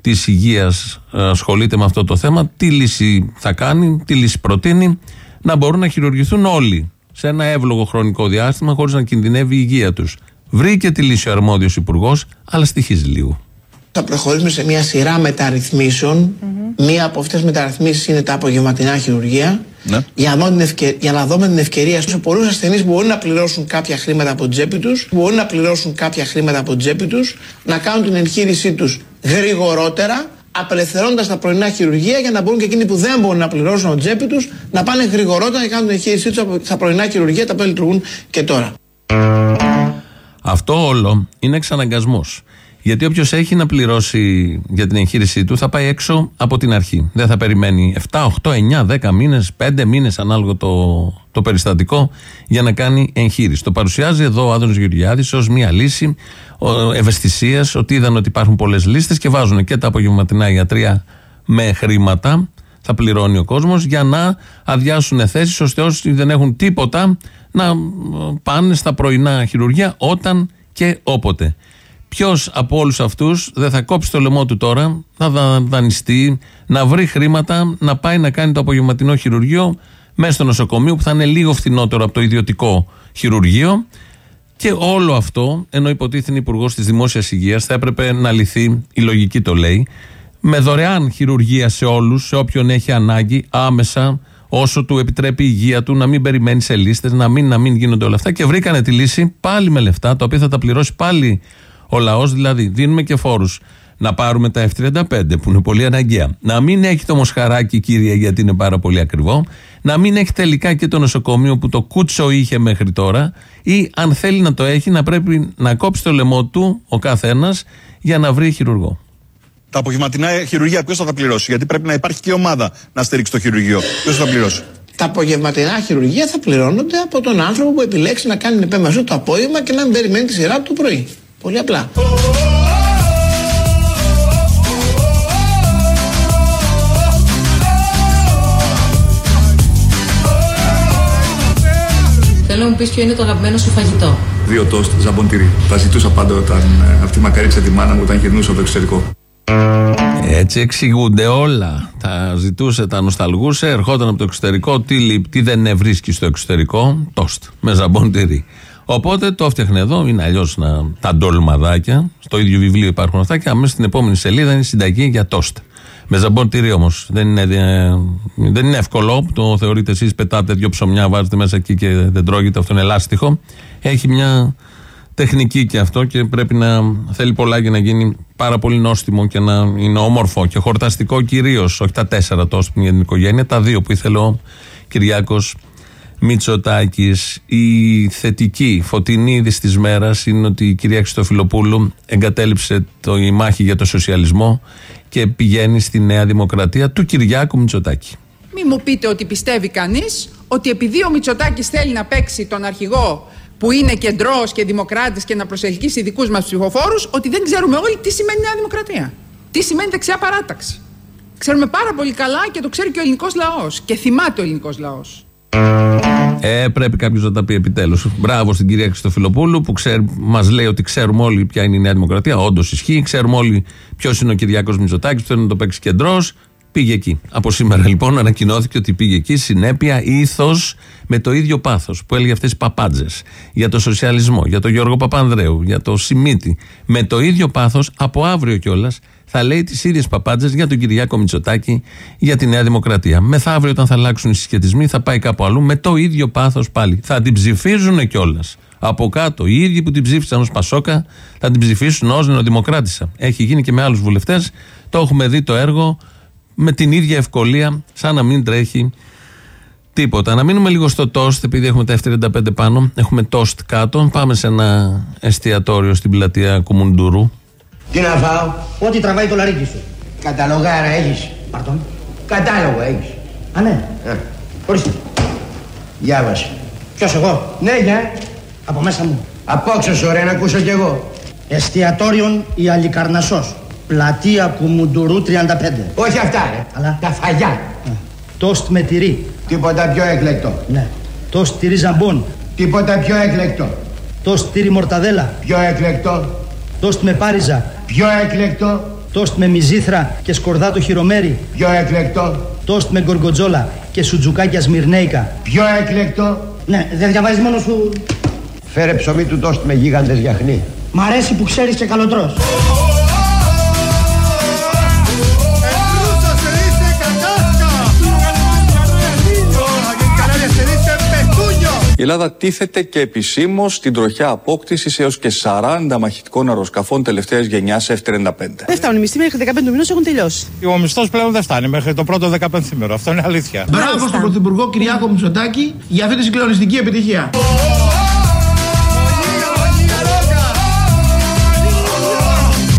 της Υγείας ασχολείται με αυτό το θέμα, τι λύση θα κάνει, τι λύση προτείνει, να μπορούν να χειρουργηθούν όλοι σε ένα εύλογο χρονικό διάστημα χωρίς να κινδυνεύει η υγεία τους. Βρήκε τη λύση ο αρμόδιος υπουργός, αλλά στοιχίζει λίγο. Θα προχωρήσουμε σε μια σειρά μεταρρυθμίσεων. Μία από αυτές τις μεταρρυθμίσεις είναι τα απογευματινά χειρουργία. Ναι. Για, να δούμε την ευκαι- για να δούμε την ευκαιρία σε πολλούς ασθενείς που μπορούν να πληρώσουν κάποια χρήματα από την τσέπη τους, μπορούν να πληρώσουν κάποια χρήματα από την τσέπη τους, να κάνουν την εγχείρησή τους γρηγορότερα, απελευθερώνοντας τα πρωινά χειρουργία για να μπορούν και εκείνοι που δεν μπορούν να πληρώσουν από την τσέπη τους να πάνε γρηγορότερα και κάνουν την εγχείρησή τους από τα πρωινά χειρουργία τα οποία λειτουργούν και τώρα. Αυτό όλο είναι εξαναγκασμός. Γιατί όποιος έχει να πληρώσει για την εγχείρησή του θα πάει έξω από την αρχή. Δεν θα περιμένει 7, 8, 9, 10 μήνες, 5 μήνες ανάλογο το, το περιστατικό για να κάνει εγχείρηση. Το παρουσιάζει εδώ ο Άδωνος Γεωργιάδης ως μια λύση ευαισθησίας ότι είδαν ότι υπάρχουν πολλές λίστες και βάζουν και τα απογευματινά ιατρία με χρήματα. Θα πληρώνει ο κόσμος για να αδειάσουν θέσεις ώστε όσοι δεν έχουν τίποτα να πάνε στα πρωινά χειρουργία όταν και όποτε. Ποιος από όλους αυτούς δεν θα κόψει το λαιμό του τώρα, να δανειστεί, να βρει χρήματα, να πάει να κάνει το απογευματινό χειρουργείο μέσα στο νοσοκομείο που θα είναι λίγο φθηνότερο από το ιδιωτικό χειρουργείο. Και όλο αυτό, ενώ υποτίθεται υπουργός της Δημόσιας Υγείας, θα έπρεπε να λυθεί, η λογική το λέει, με δωρεάν χειρουργία σε όλους, σε όποιον έχει ανάγκη, άμεσα, όσο του επιτρέπει η υγεία του, να μην περιμένει σε λίστες, να μην, να μην γίνονται όλα αυτά. Και βρήκανε τη λύση πάλι με λεφτά, τα οποία θα τα πληρώσει πάλι ο λαός. Δηλαδή, δίνουμε και φόρους. Να πάρουμε τα F35 που είναι πολύ αναγκαία. Να μην έχει το μοσχαράκι, κύριε, γιατί είναι πάρα πολύ ακριβό. Να μην έχει τελικά και το νοσοκομείο που το κούτσο είχε μέχρι τώρα. Ή αν θέλει να το έχει, να πρέπει να κόψει το λαιμό του ο καθένας για να βρει χειρουργό. Τα απογευματινά χειρουργία ποιος θα τα πληρώσει, Γιατί πρέπει να υπάρχει και ομάδα να στηρίξει το χειρουργείο. Ποιος θα τα πληρώσει; Τα απογευματινά χειρουργία θα πληρώνονται από τον άνθρωπο που επιλέξει να κάνει επέμβαση το απόγευμα και να μην περιμένει τη σειρά του το πρωί. Πολύ απλά. Θέλω να μου πεις ποιο είναι το αγαπημένο σου φαγητό. Δύο τόστ ζαμπον τυρί. Τα ζητούσα πάντα όταν ε, αυτή μακαρίτσα τη μάνα μου όταν γυρνούσα από το εξωτερικό. Έτσι εξηγούνται όλα. Τα ζητούσε, τα νοσταλγούσε, ερχόταν από το εξωτερικό. Τι, τι δεν βρίσκει στο εξωτερικό, τόστ με ζαμπον τυρί. Οπότε το έφτιαχνε εδώ, είναι αλλιώς τα ντολμαδάκια. Στο ίδιο βιβλίο υπάρχουν αυτά και αμέσως στην επόμενη σελίδα είναι συνταγή για τόστ. Με ζαμπόν τυρί όμως. Δεν, είναι, ε, δεν είναι εύκολο. Το θεωρείτε εσείς, πετάτε δύο ψωμιά, βάζετε μέσα εκεί και δεν τρώγεται. Αυτό είναι ελάστιχο. Έχει μια τεχνική και αυτό και πρέπει να θέλει πολλά για να γίνει πάρα πολύ νόστιμο και να είναι όμορφο και χορταστικό κυρίως. Όχι τα τέσσερα τόστ για την οικογένεια, τα δύο που ήθελε ο Κυριάκος Μητσοτάκης. Η θετική, φωτεινή είδη της μέρας είναι ότι η κυρία Χριστοφιλοπούλου εγκατέλειψε το, η μάχη για το σοσιαλισμό και πηγαίνει στη Νέα Δημοκρατία του Κυριάκου Μητσοτάκη. Μην μου πείτε ότι πιστεύει κανείς ότι επειδή ο Μητσοτάκης θέλει να παίξει τον αρχηγό που είναι κεντρός και δημοκράτης και να προσελκύσει δικού μας ψηφοφόρους, ότι δεν ξέρουμε όλοι τι σημαίνει Νέα Δημοκρατία. Τι σημαίνει δεξιά παράταξη. Ξέρουμε πάρα πολύ καλά και το ξέρει και ο ελληνικός λαός. Και θυμάται ο ελληνικός λαός. Ε, πρέπει κάποιος να τα πει επιτέλους. Μπράβο στην κυρία Χριστοφιλοπούλου που μας λέει ότι ξέρουμε όλοι ποια είναι η Νέα Δημοκρατία. Όντως ισχύει. Ξέρουμε όλοι ποιος είναι ο Κυριάκος Μητσοτάκης που θέλει να το παίξει κεντρός. Πήγε εκεί. Από σήμερα λοιπόν ανακοινώθηκε ότι πήγε εκεί συνέπεια, ήθος με το ίδιο πάθος που έλεγε αυτές τι παπάντζες για το σοσιαλισμό, για τον Γιώργο Παπανδρέου, για το Σιμίτι. Με το ίδιο πάθος από αύριο κιόλας θα λέει τις ίδιες παπάντζες για τον Κυριάκο Μητσοτάκη, για τη Νέα Δημοκρατία. Μεθαύριο, όταν θα αλλάξουν οι συσχετισμοί, θα πάει κάπου αλλού με το ίδιο πάθος πάλι. Θα την ψηφίζουν κιόλας. Από κάτω, οι ίδιοι που την ψήφισαν ως Πασόκα, θα την ψηφίσουν ως Νεοδημοκράτησα. Έχει γίνει και με άλλους βουλευτές. Το έχουμε δει το έργο με την ίδια ευκολία, σαν να μην τρέχει τίποτα. Να μείνουμε λίγο στο τόστ, επειδή έχουμε τα F35 πάνω, έχουμε τόστ κάτω. Πάμε σε ένα εστιατόριο στην πλατεία Κουμουντούρου. Τι να φάω, Ό,τι τραβάει το λαρίκι σου. καταλογάρα έχεις. Παρτών. Κατάλογο έχεις. Α, ναι. Ε, Ορίστε. διάβασε. Ποιος εγώ; Ναι, για. Από μέσα μου. Απόξω σου, ρε, να ακούσω κι εγώ. Εστιατόριον η Αλικαρνασσός. Πλατεία Κουμουντουρού 35. Όχι αυτά, ρε. Αλλά. Τα φαγιά. Τόστ με τυρί. Τίποτα πιο έκλεκτο. Ναι. Τόστ τυρί ζαμπόν. Τίποτα πιο έκλεκτο. Τόστ τυρί μορταδέλα. Πιο έκλεκτο. Τόστ με πάριζα. Πιο έκλεκτο. Τόστ με μυζήθρα και σκορδάτο χειρομέρι. Πιο έκλεκτο. Τόστ με γκοργοτζόλα και σουτζουκάκια σμυρνέικα. Πιο έκλεκτο. Ναι, δεν διαβάζεις μόνο σου. Φέρε ψωμί του τόστ με γίγαντες γιαχνί. Μ' αρέσει που ξέρεις και καλοτρός. Η Ελλάδα τίθεται και επισήμως στην τροχιά απόκτησης έως και 40 μαχητικών αεροσκαφών τελευταίας γενιάς F-35. Δεν φτάνουν οι μισθοί μέχρι 15 του μηνός έχουν τελειώσει. Ο μισθός πλέον δεν φτάνει μέχρι το πρώτο 15 μέρο. Αυτό είναι αλήθεια. Μπράβο στον Πρωθυπουργό Κυριάκο Μητσοτάκη για αυτή τη συγκλονιστική επιτυχία.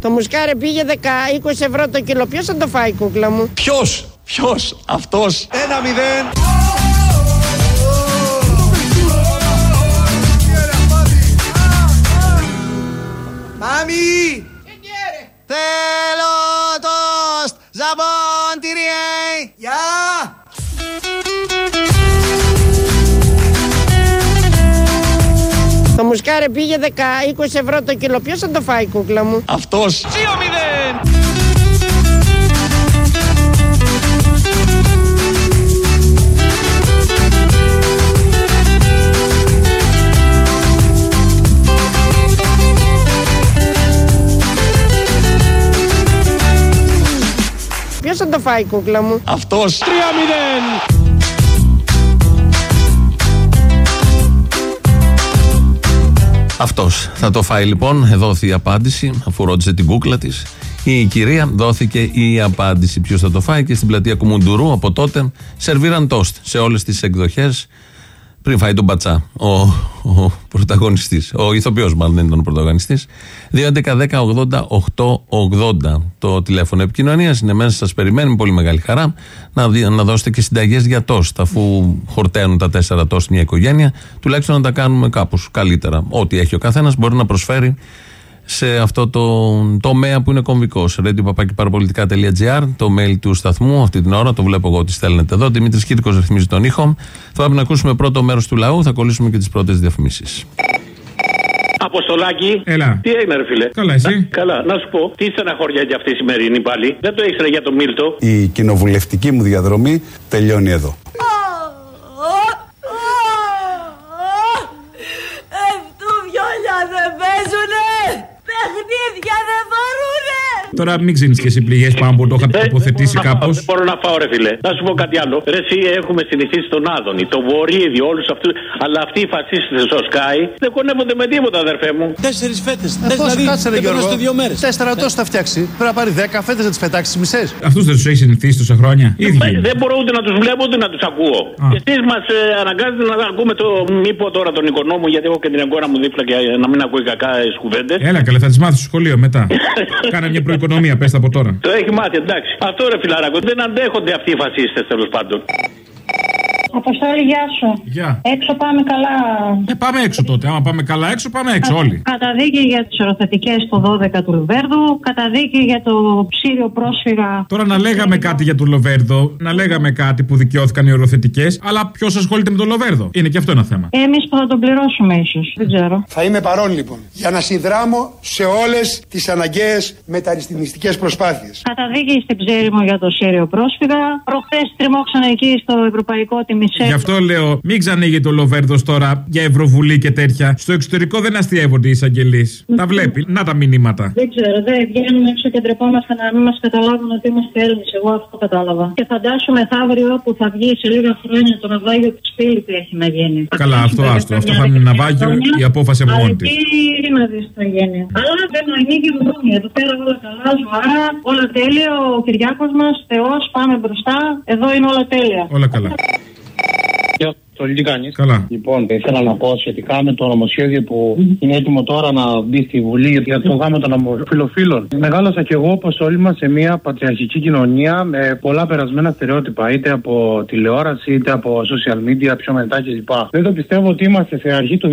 μουσκάρι πήγε 10-20 ευρώ το κιλό. Ποιος θα το φάει, κούκλα μου; Ποιος, ποιος, αυτός; Ένα μηδέν. Μάμι! Θέλω τόστ! Ζαμπόν τυριέ! Γεια! Το μουσκάρι πήγε 10-20 ευρώ το κιλό. Ποιος θα το φάει, κούκλα μου; Αυτός. 2-0! Ποιος θα το φάει, κούκλα μου; Αυτός. 3-0! Αυτός θα το φάει λοιπόν. Δόθη η απάντηση, αφού ρώτησε την κούκλα της. Η κυρία δόθηκε η απάντηση. Ποιος θα το φάει και στην πλατεία Κουμουντουρού από τότε σερβίραν τόστ σε όλες τις εκδοχές. Πριν φάει τον Πατσά, ο, ο πρωταγωνιστής. Ο ηθοποιός, μάλλον δεν ήταν ο πρωταγωνιστής. 2.11.80.880 το τηλέφωνο επικοινωνίας. Είναι μέσα, σας περιμένει με πολύ μεγάλη χαρά να, δι- να δώσετε και συνταγές για τόστ. Αφού χορταίνουν τα τέσσερα τόστ μια οικογένεια, τουλάχιστον να τα κάνουμε κάπως καλύτερα. Ό,τι έχει ο καθένας μπορεί να προσφέρει σε αυτό το τομέα που είναι κομβικός. radio.parapolitica.gr, το mail του σταθμού, αυτή την ώρα, το βλέπω εγώ ότι στέλνετε εδώ. Δημήτρης Κύρκο ρυθμίζει τον ήχο. Θα πάμε να ακούσουμε πρώτο μέρος του λαού, θα κολλήσουμε και τις πρώτες διαφημίσεις. Αποστολάκι. Έλα. Τι έγινε, ρε φίλε; Καλά, εσύ; Να- καλά, να σου πω. Τι στεναχωριά για αυτή η σημερινή πάλι; Δεν το ήξερα για τον Μίλτο. Η κοινοβουλευτική μου διαδρομή τελειώνει εδώ. Ευτούβιόλια δεν παίζουνε! Παιχνίδια δεν βαρούνε! Τώρα μην ξύνεις και εσύ πληγές πάνω που το είχα τοποθετήσει μπορώ να κάπως. φάω, Δεν μπορώ να φάω, ρε φίλε. Να σου πω κάτι άλλο. Ρε, εσύ έχουμε συνηθίσει τον Άδωνη, τον Βορύδη, όλους αυτούς. Αλλά αυτοί οι φασίστες στο Sky δεν χωνεύονται με τίποτα, αδερφέ μου. Τέσσερις φέτες. Ε, πώς, κάτσε ρε Γιώργο; δύο μέρες. Τέσσερα τόσο θα φτιάξει. Πρέπει να πάρει δέκα φέτες να τις πετάξεις τις μισές. Αυτούς δεν τους έχει συνηθίσει τόσα χρόνια; Ίδιοι. Δεν- είναι. Δεν μπορώ ούτε να τους βλέπω ούτε να τους ακούω. Α. Και εσείς μας ε, αναγκάζετε να ακούμε το. Μη πω τώρα τον οικονόμο, γιατί έχω και την εγκόρα μου δίπλα και ε, να μην ακούει κακά τις κουβέντες. Έλα, καλά, θα τις μάθεις στο σχολείο μετά. Κάνε μια προοικονομία, πες τα από τώρα. Το έχει μάθει, εντάξει. Αυτό ρε φιλαράκο, δεν αντέχονται αυτοί οι φασίστες τέλος πάντων. Αποστόλη, γεια σου. Γεια. Έξω πάμε καλά. Ε, πάμε έξω τότε. Άμα πάμε καλά έξω, πάμε έξω όλοι. Καταδίκη για τις οροθετικές το 12 του Λουβέρδου. Καταδίκη για το ψήριο πρόσφυγα. Τώρα να λέγαμε κάτι για τον Λοβέρδο, να λέγαμε κάτι που δικαιώθηκαν οι οροθετικές, αλλά ποιος ασχολείται με τον Λοβέρδο; Είναι και αυτό ένα θέμα. Εμείς που θα τον πληρώσουμε, ίσως. Δεν ξέρω. Θα είμαι παρόν λοιπόν για να συνδράμω σε όλες τις αναγκαίες μεταρρυθμιστικές προσπάθειες. Καταδίκη στην ψέριμο για το Σύριο πρόσφυγα. Προχθές τριμώξαν εκεί στο Ευρωπαϊκό τη Μισελ. Γι' αυτό λέω, μην ξανήγει το Λοβέρδος τώρα για Ευρωβουλή και τέτοια. Στο εξωτερικό δεν αστείευονται οι εισαγγελείς. Τα βλέπει. Να τα μηνύματα. Δεν ξέρω, δεν βγαίνουμε έξω και ντρεπόμαστε να μην μας καταλάβουν ότι είμαστε Έλληνες. Εγώ αυτό κατάλαβα. Και φαντάσου μεθαύριο που θα βγει σε λίγα χρόνια το ναυάγιο της Πύλη που έχει να γίνει. Καλά, αυτό άστο. Αυτό θα είναι ναυάγιο η απόφαση από μόνη της. Τι να δει τι θα γίνει. Αλλά δεν ανοίγει βρούνι. Εδώ πέρα όλα καλά, ζωάρα, όλα τέλεια. Ο Κυριάκος μας, Θεός, πάμε μπροστά. Εδώ είναι όλα τέλεια. Όλα καλά. Αποστολή, τι κάνει. Καλά. Λοιπόν, ήθελα να πω σχετικά με το νομοσχέδιο που είναι έτοιμο τώρα να μπει στη Βουλή για το γάμο των ομοφιλοφίλων. Μεγάλωσα κι εγώ, όπω όλοι μας, σε μια πατριαρχική κοινωνία με πολλά περασμένα στερεότυπα, είτε από τηλεόραση, είτε από social media, πιο μετά κλπ. Δεν το πιστεύω ότι είμαστε σε αρχή του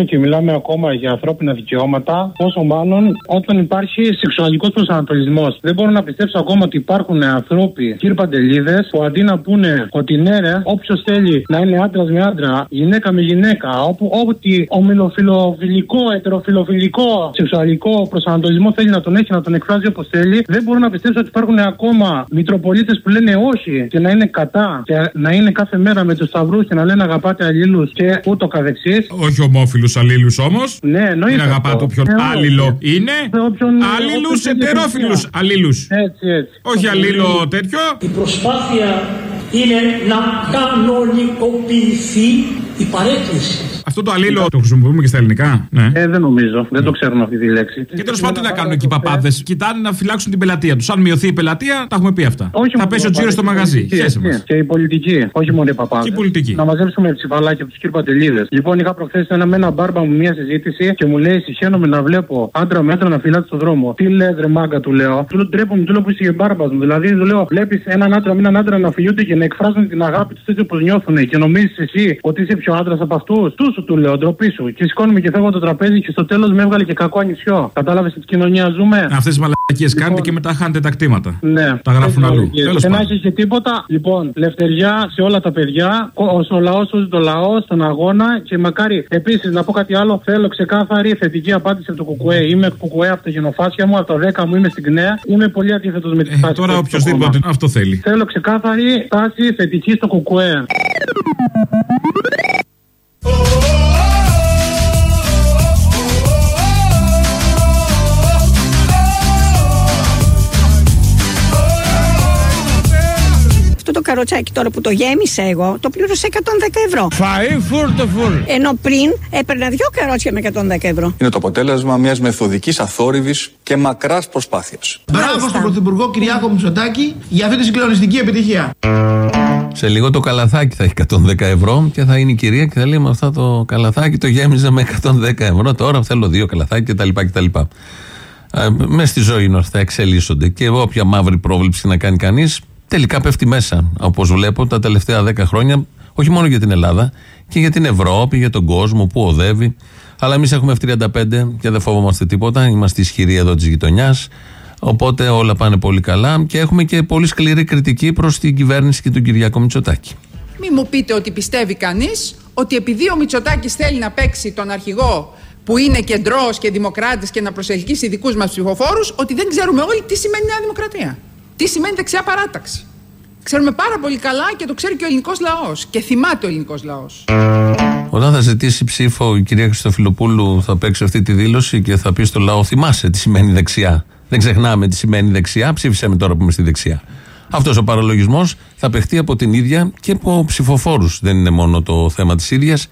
2024 και μιλάμε ακόμα για ανθρώπινα δικαιώματα, πόσο μάλλον όταν υπάρχει σεξουαλικός προσανατολισμός. Δεν μπορώ να πιστέψω ακόμα ότι υπάρχουν άνθρωποι, κύριε Παντελίδες, που αντί να πούνε ότι ναι, ρε, όποιος θέλει να είναι άντρας με άντρα, γυναίκα με γυναίκα, όπου ό,τι ομιλοφιλοφιλικό, ετεροφιλοφιλικό, σεξουαλικό προσανατολισμό θέλει να τον έχει, να τον εκφράζει όπως θέλει, δεν μπορώ να πιστέψω ότι υπάρχουν ακόμα μητροπολίτες που λένε όχι και να είναι κατά και να είναι κάθε μέρα με τους σταυρούς και να λένε αγαπάτε αλλήλους και ούτω καθεξής. Όχι ομόφιλους αλλήλους όμως. Ναι, εννοείται. Μην αγαπάτε αυτό. όποιον Ε, όχι. άλληλο είναι. όποιον- Αλλήλους όποιον θέλει ετερόφιλους χριστιανό. αλλήλους. Έτσι, έτσι. Όχι αλλήλο τέτοιο. Η προσπάθεια είναι να κανονικοποιηθεί η παρέκκληση. Αυτό το αλλήλο το χρησιμοποιούμε και στα ελληνικά. Ναι. Ε, δεν νομίζω. Δεν το ξέρουν αυτή τη λέξη. Και τέλος πάντων τι να κάνουν εκεί οι παπάδες; Κοιτάνε να φυλάξουν την πελατεία τους. Αν μειωθεί η πελατεία, τα έχουμε πει αυτά. Όχι θα μόνο πέσει ο οι τζίρος στο παπάδες, μαγαζί. η πολιτική, Χαίρεσαι μας. έτσι. Και η πολιτική, όχι μόνο οι παπάδες. Και η πολιτική. Να μαζέψουμε ψηφαλάκια από τους κύριου Παντελίδε. Λοιπόν, είχα προχθές ένα με ένα μπάρμπα μου μια συζήτηση και μου λέει: Συχαίνομαι να βλέπω άντρα με άντρα να φυλάτε στον δρόμο. Τι λες, ρε μάγκα, του λέω. Του λέω: Τρέπομαι, του λέω που είσαι και μπάρμπας μου. Δηλαδή, του λέω: Βλέπεις έναν άντρα με έναν άντρα να φιλούνται και να εκφράζουν την αγάπη τους έτσι όπως νιώθουν. Και νομίζεις εσύ ότι είσαι πιο άντρας από αυτούς; Τους σου του λέω, ντροπή σου. Και σηκώνουμε και φεύγω από το τραπέζι και στο τέλος με έβγαλε και κακό ανισιό. Κατάλαβες τι κοινωνία ζούμε; Αυτές τι μαλακίες κάνετε και μετά χάνετε τα κτήματα. Ναι. Τα γράφουν αλλού. Και Τέλος δεν πάντων. έχεις και τίποτα. Λοιπόν, λευτεριά σε όλα τα παιδιά. Ο, ο λαός σώζει το λαό στον αγώνα. Και μακάρι επίσης να πω κάτι άλλο. Θέλω ξεκάθαρη θετική απάντηση από το Κουκουέ. Είμαι Κουκουέ από τα γενοφάσια μου. Από τα 10 μου είμαι στην ΚΝΕ. Είμαι πολύ αντίθετος με τη στάση. Τώρα που έχει το οποιοδήποτε κόμμα. αυτό θέλει. Θέλω ξεκάθαρη στάση θετική στο Κουκουέ. Καροτσάκι τώρα που το γέμισα εγώ, το πλήρωσα 110 ευρώ. Φαΐ φουρ το φουρ. Ενώ πριν έπαιρνα δύο καρότσια με 110 ευρώ. Είναι το αποτέλεσμα μιας μεθοδικής αθόρυβης και μακράς προσπάθειας. Μπράβο στον Πρωθυπουργό Κυριάκο Μητσοτάκη για αυτή τη συγκλονιστική επιτυχία. Σε λίγο το καλαθάκι θα έχει 110 ευρώ και θα είναι η κυρία και θα λέει με αυτά το καλαθάκι το γέμιζα με 110 ευρώ. Τώρα θέλω δύο καλαθάκια κτλ. κτλ. Ε, μες στη ζωή είναι αυτά, εξελίσσονται. Και όποια μαύρη πρόβλεψη να κάνει κανείς, τελικά πέφτει μέσα. Όπως βλέπω τα τελευταία 10 χρόνια, όχι μόνο για την Ελλάδα, και για την Ευρώπη, για τον κόσμο που οδεύει. Αλλά εμείς έχουμε F35 και δεν φοβόμαστε τίποτα. Είμαστε ισχυροί εδώ της γειτονιάς. Οπότε όλα πάνε πολύ καλά και έχουμε και πολύ σκληρή κριτική προς την κυβέρνηση και τον Κυριακό Μητσοτάκη. Μη μου πείτε ότι πιστεύει κανείς ότι επειδή ο Μητσοτάκης θέλει να παίξει τον αρχηγό που είναι κεντρός και δημοκράτης και να προσελκύσει δικούς μας ψηφοφόρους, ότι δεν ξέρουμε όλοι τι σημαίνει Νέα Δημοκρατία. Τι σημαίνει δεξιά παράταξη. Ξέρουμε πάρα πολύ καλά και το ξέρει και ο ελληνικός λαός. Και θυμάται ο ελληνικός λαός. Όταν θα ζητήσει ψήφο η κυρία Χριστοφιλοπούλου, θα παίξει αυτή τη δήλωση και θα πει στο λαό: Θυμάσαι τι σημαίνει δεξιά. Δεν ξεχνάμε τι σημαίνει δεξιά. Ψήφισε με τώρα που είμαι στη δεξιά. Αυτός ο παραλογισμός θα παιχτεί από την ίδια και από ψηφοφόρους. Δεν είναι μόνο το θέμα της ίδιας.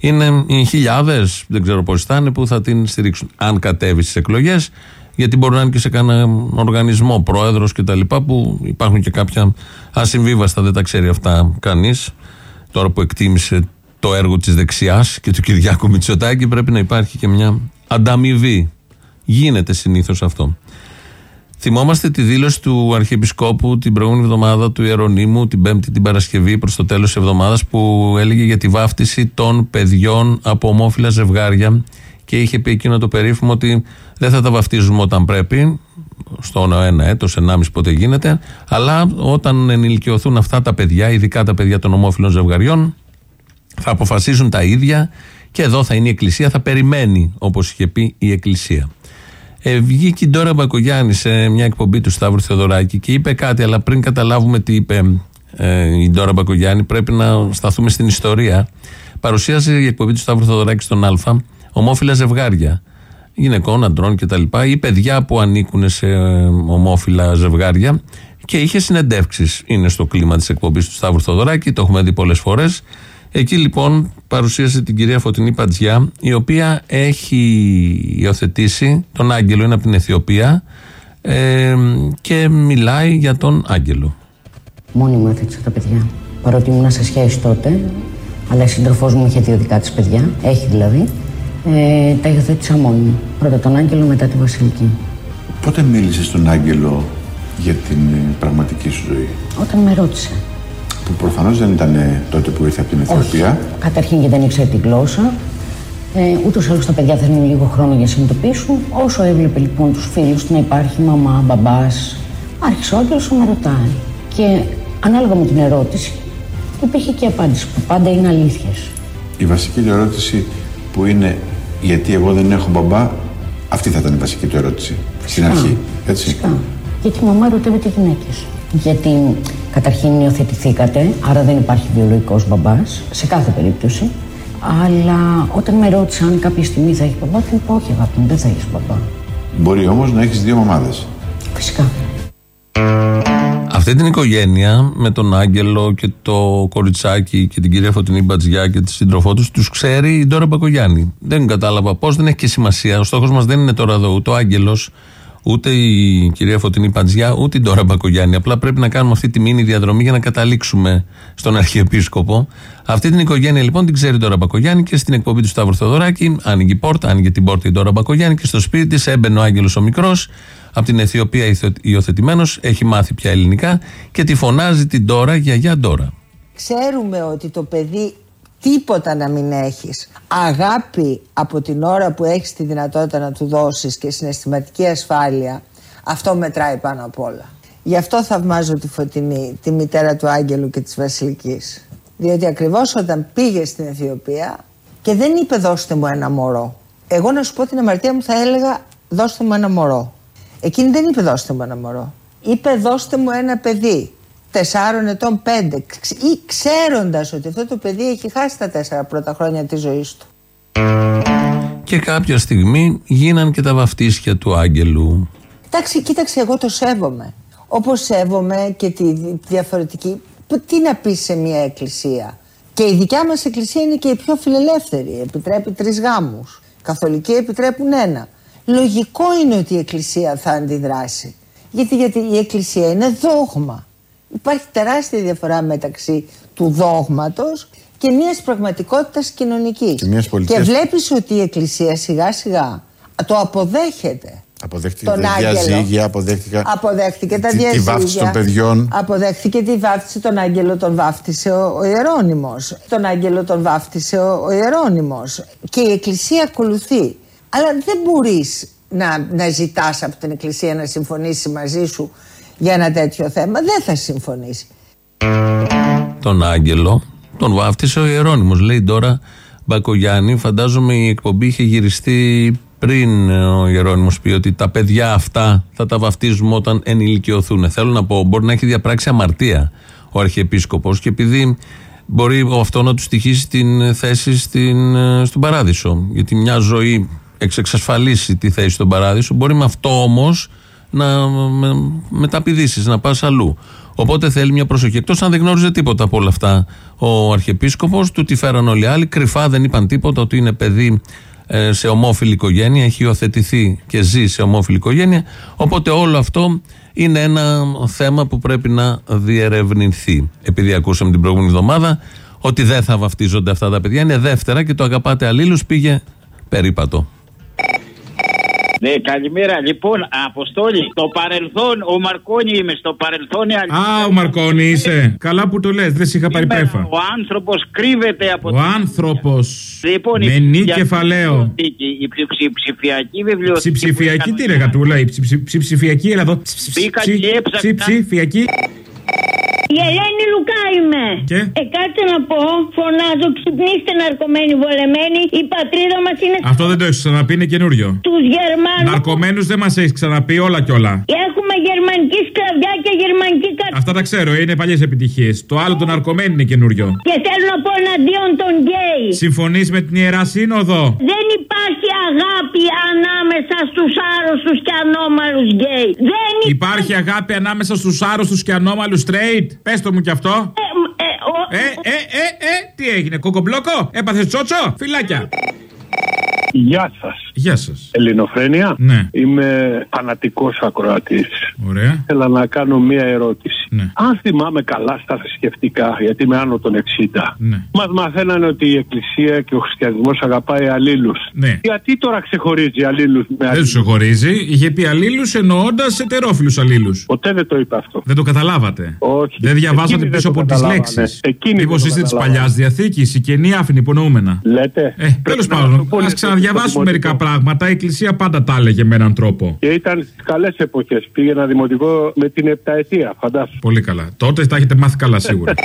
Είναι οι χιλιάδες, δεν ξέρω πόσοι θα είναι, που θα την στηρίξουν. Αν κατέβει στις εκλογές, γιατί μπορεί να είναι και σε κανένα οργανισμό, πρόεδρος κτλ. που υπάρχουν και κάποια ασυμβίβαστα, δεν τα ξέρει αυτά κανείς. Τώρα που εκτίμησε το έργο της δεξιάς και του Κυριάκου Μητσοτάκη, πρέπει να υπάρχει και μια ανταμοιβή. Γίνεται συνήθως αυτό. Θυμόμαστε τη δήλωση του Αρχιεπισκόπου την προηγούμενη εβδομάδα του Ιερονίμου, την Πέμπτη την Παρασκευή προς το τέλος της εβδομάδας, που έλεγε για τη βάφτιση των παιδιών από ομόφυλα ζευγάρια και είχε πει εκείνο το περίφημο ότι δεν θα τα βαφτίζουμε όταν πρέπει, στο ένα έτος, ενάμιση πότε γίνεται, αλλά όταν ενηλικιωθούν αυτά τα παιδιά, ειδικά τα παιδιά των ομόφυλων ζευγαριών, θα αποφασίζουν τα ίδια και εδώ θα είναι η Εκκλησία, θα περιμένει όπως είχε πει η Εκκλησία. Ε, βγήκε η Ντόρα Μπακογιάννη σε μια εκπομπή του Σταύρου Θεοδωράκη και είπε κάτι, αλλά πριν καταλάβουμε τι είπε ε, η Ντόρα Μπακογιάννη, πρέπει να σταθούμε στην ιστορία. Παρουσίασε η εκπομπή του Σταύρου Θεοδωράκη στον Α, ομόφυλα ζευγάρια γυναικών, αντρών κτλ. ή παιδιά που ανήκουν σε ε, ομόφυλα ζευγάρια και είχε συνεντεύξεις. Είναι στο κλίμα της εκπομπής του Σταύρου Θεοδωράκη, το έχουμε δει πολλές φορές. Εκεί λοιπόν παρουσίασε την κυρία Φωτεινή Πατζιά, η οποία έχει υιοθετήσει τον Άγγελο, είναι από την Αιθιοπία ε, και μιλάει για τον Άγγελο. Μόνη μου έφτιαξα τα παιδιά. Παρότι ήμουν σε σχέση τότε, αλλά η σύντροφός μου είχε δύο δικά της παιδιά, έχει δηλαδή, ε, τα υιοθέτησα μόνη μου. Πρώτα τον Άγγελο, μετά τη Βασιλική. Πότε μίλησες στον Άγγελο για την ε, πραγματική σου ζωή, Όταν με ρώτησε. που προφανώς δεν ήταν ε, τότε που ήρθε από την Αιθιοπία. Καταρχήν και δεν ήξερε τη γλώσσα. Ε, Ούτως ή άλλως τα παιδιά θέλουν λίγο χρόνο για να συνειδητοποιήσουν. Όσο έβλεπε λοιπόν τους φίλους να υπάρχει μαμά, μπαμπάς, άρχισε ο Άγγελος να με ρωτάει. Και ανάλογα με την ερώτηση, υπήρχε και η απάντηση που πάντα είναι αλήθειες. Η βασική του ερώτηση που είναι γιατί εγώ δεν έχω μπαμπά, αυτή θα ήταν η βασική του ερώτηση στην αρχή. Έτσι. Φυσικά. Γιατί η μαμά ερωτεύεται γυναίκες. Γιατί καταρχήν υιοθετηθήκατε, άρα δεν υπάρχει βιολογικός μπαμπάς, σε κάθε περίπτωση. Αλλά όταν με ρώτησαν αν κάποια στιγμή θα έχεις μπαμπά, του είπα όχι, αγάπη μου, δεν θα έχεις μπαμπά. Μπορεί όμως να έχεις δύο μαμάδες. Φυσικά. Αυτέ Αυτή την οικογένεια με τον Άγγελο και το κοριτσάκι και την κυρία Φωτεινή Μπατζιά και τη σύντροφό τους, τους ξέρει η Ντόρα Μπακογιάννη. Δεν κατάλαβα πώς, δεν έχει και σημασία. Ο στόχος μας δεν είναι τώρα εδώ ούτε ο Άγγελος, ούτε η κυρία Φωτεινή Μπατζιά, ούτε η Ντόρα Μπακογιάννη. Απλά πρέπει να κάνουμε αυτή τη μήνυ διαδρομή για να καταλήξουμε στον Αρχιεπίσκοπο. Αυτή την οικογένεια λοιπόν την ξέρει η Ντόρα Μπακογιάννη και στην εκπομπή του Σταύρου Θοδωράκη άνοιγε η πόρτα, άνοιγε την πόρτα η Ντόρα Μπακογιάννη και στο σπίτι της έμπαινε ο Άγγελος ο μικρός από την Αιθιοπία υιοθετημένος, έχει μάθει πια ελληνικά και τη φωνάζει την Ντόρα γιαγιά Ντόρα. Ξέρουμε ότι το παιδί τίποτα να μην έχεις αγάπη από την ώρα που έχεις τη δυνατότητα να του δώσεις και συναισθηματική ασφάλεια αυτό μετράει πάνω απ' όλα. Γι' αυτό θαυμάζω τη Φωτεινή, τη μητέρα του Άγγελου και της Βασιλικής. Διότι ακριβώς όταν πήγε στην Αιθιοπία και δεν είπε δώστε μου ένα μωρό. Εγώ να σου πω την αμαρτία μου θα έλεγα δώστε μου ένα μωρό. Εκείνη δεν είπε δώστε μου ένα μωρό. Είπε δώστε μου ένα παιδί. Τεσσάρων ετών, πέντε. Ή ξέροντας ότι αυτό το παιδί έχει χάσει τα τέσσερα πρώτα χρόνια της ζωής του. Και κάποια στιγμή γίναν και τα βαφτίσια του Άγγελου. Εντάξει, κοίταξε, εγώ το σέβομαι. Όπως σέβομαι και τη διαφορετική. Τι να πεις σε μια εκκλησία. Και η δικιά μας εκκλησία είναι και η πιο φιλελεύθερη. Επιτρέπει τρεις γάμους. Καθολικοί επιτρέπουν ένα. Λογικό είναι ότι η εκκλησία θα αντιδράσει. Γιατί, γιατί η εκκλησία είναι δόγμα. Υπάρχει τεράστια διαφορά μεταξύ του δόγματος και μιας πραγματικότητας κοινωνικής. Και μιας πολιτείας. Και βλέπεις ότι η εκκλησία σιγά σιγά το αποδέχεται. Αποδέχτηκε Τον τα Άγγελο. διαζύγια, αποδέχτηκα Αποδέχτηκε τα τη- τη διαζύγια. βάφτιση των παιδιών. Αποδέχτηκε τη βάφτιση των Άγγελο, τον βάφτισε ο, ο Ιερώνυμος. Τον Άγγελο τον βάφτισε ο, ο Ιερώνυμος. Και η Εκκλησία ακολουθεί. Αλλά δεν μπορείς να, να ζητάς από την Εκκλησία να συμφωνήσει μαζί σου για ένα τέτοιο θέμα. Δεν θα συμφωνήσει. Τον Άγγελο τον βάφτισε ο Ιερώνυμος. Λέει τώρα Μπακογιάννη, φαντάζομαι η εκπομπή είχε γυριστεί πριν ο Ιερώνυμος πει ότι τα παιδιά αυτά θα τα βαφτίζουμε όταν ενηλικιωθούν. Θέλω να πω, μπορεί να έχει διαπράξει αμαρτία ο Αρχιεπίσκοπος και επειδή μπορεί αυτό να του στοιχήσει την θέση στην, ε, στον παράδεισο. Γιατί μια ζωή εξ- εξασφαλίσει τη θέση στον παράδεισο, μπορεί με αυτό όμως να με, μεταπηδήσεις, να πας αλλού. Οπότε θέλει μια προσοχή. Εκτός αν δεν γνώριζε τίποτα από όλα αυτά ο Αρχιεπίσκοπος, του τη φέραν όλοι οι άλλοι. Κρυφά δεν είπαν τίποτα ότι είναι παιδί ε, σε ομόφυλη οικογένεια, έχει υιοθετηθεί και ζει σε ομόφυλη οικογένεια. Οπότε όλο αυτό είναι ένα θέμα που πρέπει να διερευνηθεί. Επειδή ακούσαμε την προηγούμενη εβδομάδα ότι δεν θα βαφτίζονται αυτά τα παιδιά, είναι δεύτερα και το αγαπάτε αλλήλους πήγε περίπατο. Ναι, καλημέρα. Λοιπόν, Αποστόλη, στο παρελθόν, ο Μαρκόνι είμαι, στο παρελθόν η αλήθεια. Α, ο Μαρκόνη είσαι. Καλά που το λες, δεν σε είχα πάρει Σήμερα πρέφα. Ο άνθρωπος κρύβεται από Ο άνθρωπος. Λοιπόν, η Με νη ψηφιακή κεφαλαίο. βιβλιοθήκη, Η ψη- ψηφιακή βιβλιοθήκη. Ψηφιακή τι ρε γατούλα, η ψη- ψη- ψηφιακή, έλα εδώ. Μπήκα Ψη- και έψαξα. ψη- Ψηφιακή. Η Ελένη Λουκά είμαι. Και; Ε, κάτσε να πω, φωνάζω, ξυπνήστε ναρκωμένοι, βολεμένοι. Η πατρίδα μας είναι Αυτό δεν το έχεις ξαναπεί, είναι καινούριο. τους Γερμανούς. Ναρκωμένους δεν μας έχεις ξαναπεί όλα κι όλα. Έχουμε γερμανική σκλαβιά και γερμανική κατ... Αυτά τα ξέρω, είναι παλιές επιτυχίες. Το άλλο των ναρκωμένων είναι καινούριο. Και θέλω να πω εναντίον των γκέι. Συμφωνείς με την ιερά σύνοδο; Δεν υπάρχει αγάπη ανάμεσα στους άρρωστους και ανώμαλους γκέι. Δεν Υπάρχει αγάπη ανάμεσα στους άρρωστους και ανώμαλους straight; Πες το μου κι αυτό. Ε, ε, ε, ε, τι έγινε, κοκομπλόκο, έπαθες τσότσο, φυλάκια. Γεια σας. Γεια σας. Ελληνοφρένεια. Ναι. Είμαι φανατικός ακροατής. Ωραία. Θέλω να κάνω μία ερώτηση. Ναι. Αν θυμάμαι καλά στα θρησκευτικά, γιατί είμαι άνω των 60, Ναι. μας μαθαίνανε ότι η Εκκλησία και ο χριστιανισμός αγαπάει αλλήλους. Ναι. Γιατί τώρα ξεχωρίζει αλλήλους με Δεν αλλήλους; του χωρίζει. Είχε πει αλλήλους εννοώντας ετερόφιλους αλλήλους. Ποτέ δεν το είπα αυτό. Δεν το καταλάβατε. Όχι. Δεν διαβάσατε Εκείνοι πίσω δεν από το τις καταλάβανε. λέξεις. Εκείνοι Μήπως δεν το είστε της καταλάβανε. παλιάς διαθήκης, η καινή άφηνη υπονοούμενα. Λέτε. Ε, τέλος να πάντων, το πω ας λίγο ξαναδιαβάσουμε στο μερικά πράγματα. Η Εκκλησία πάντα τα έλεγε με έναν τρόπο. Και ήταν στι καλές εποχές. Πήγαινα δημοτικό με την επταετία, φαντάσου. Πολύ καλά. Τότε τα έχετε μάθει καλά σίγουρα.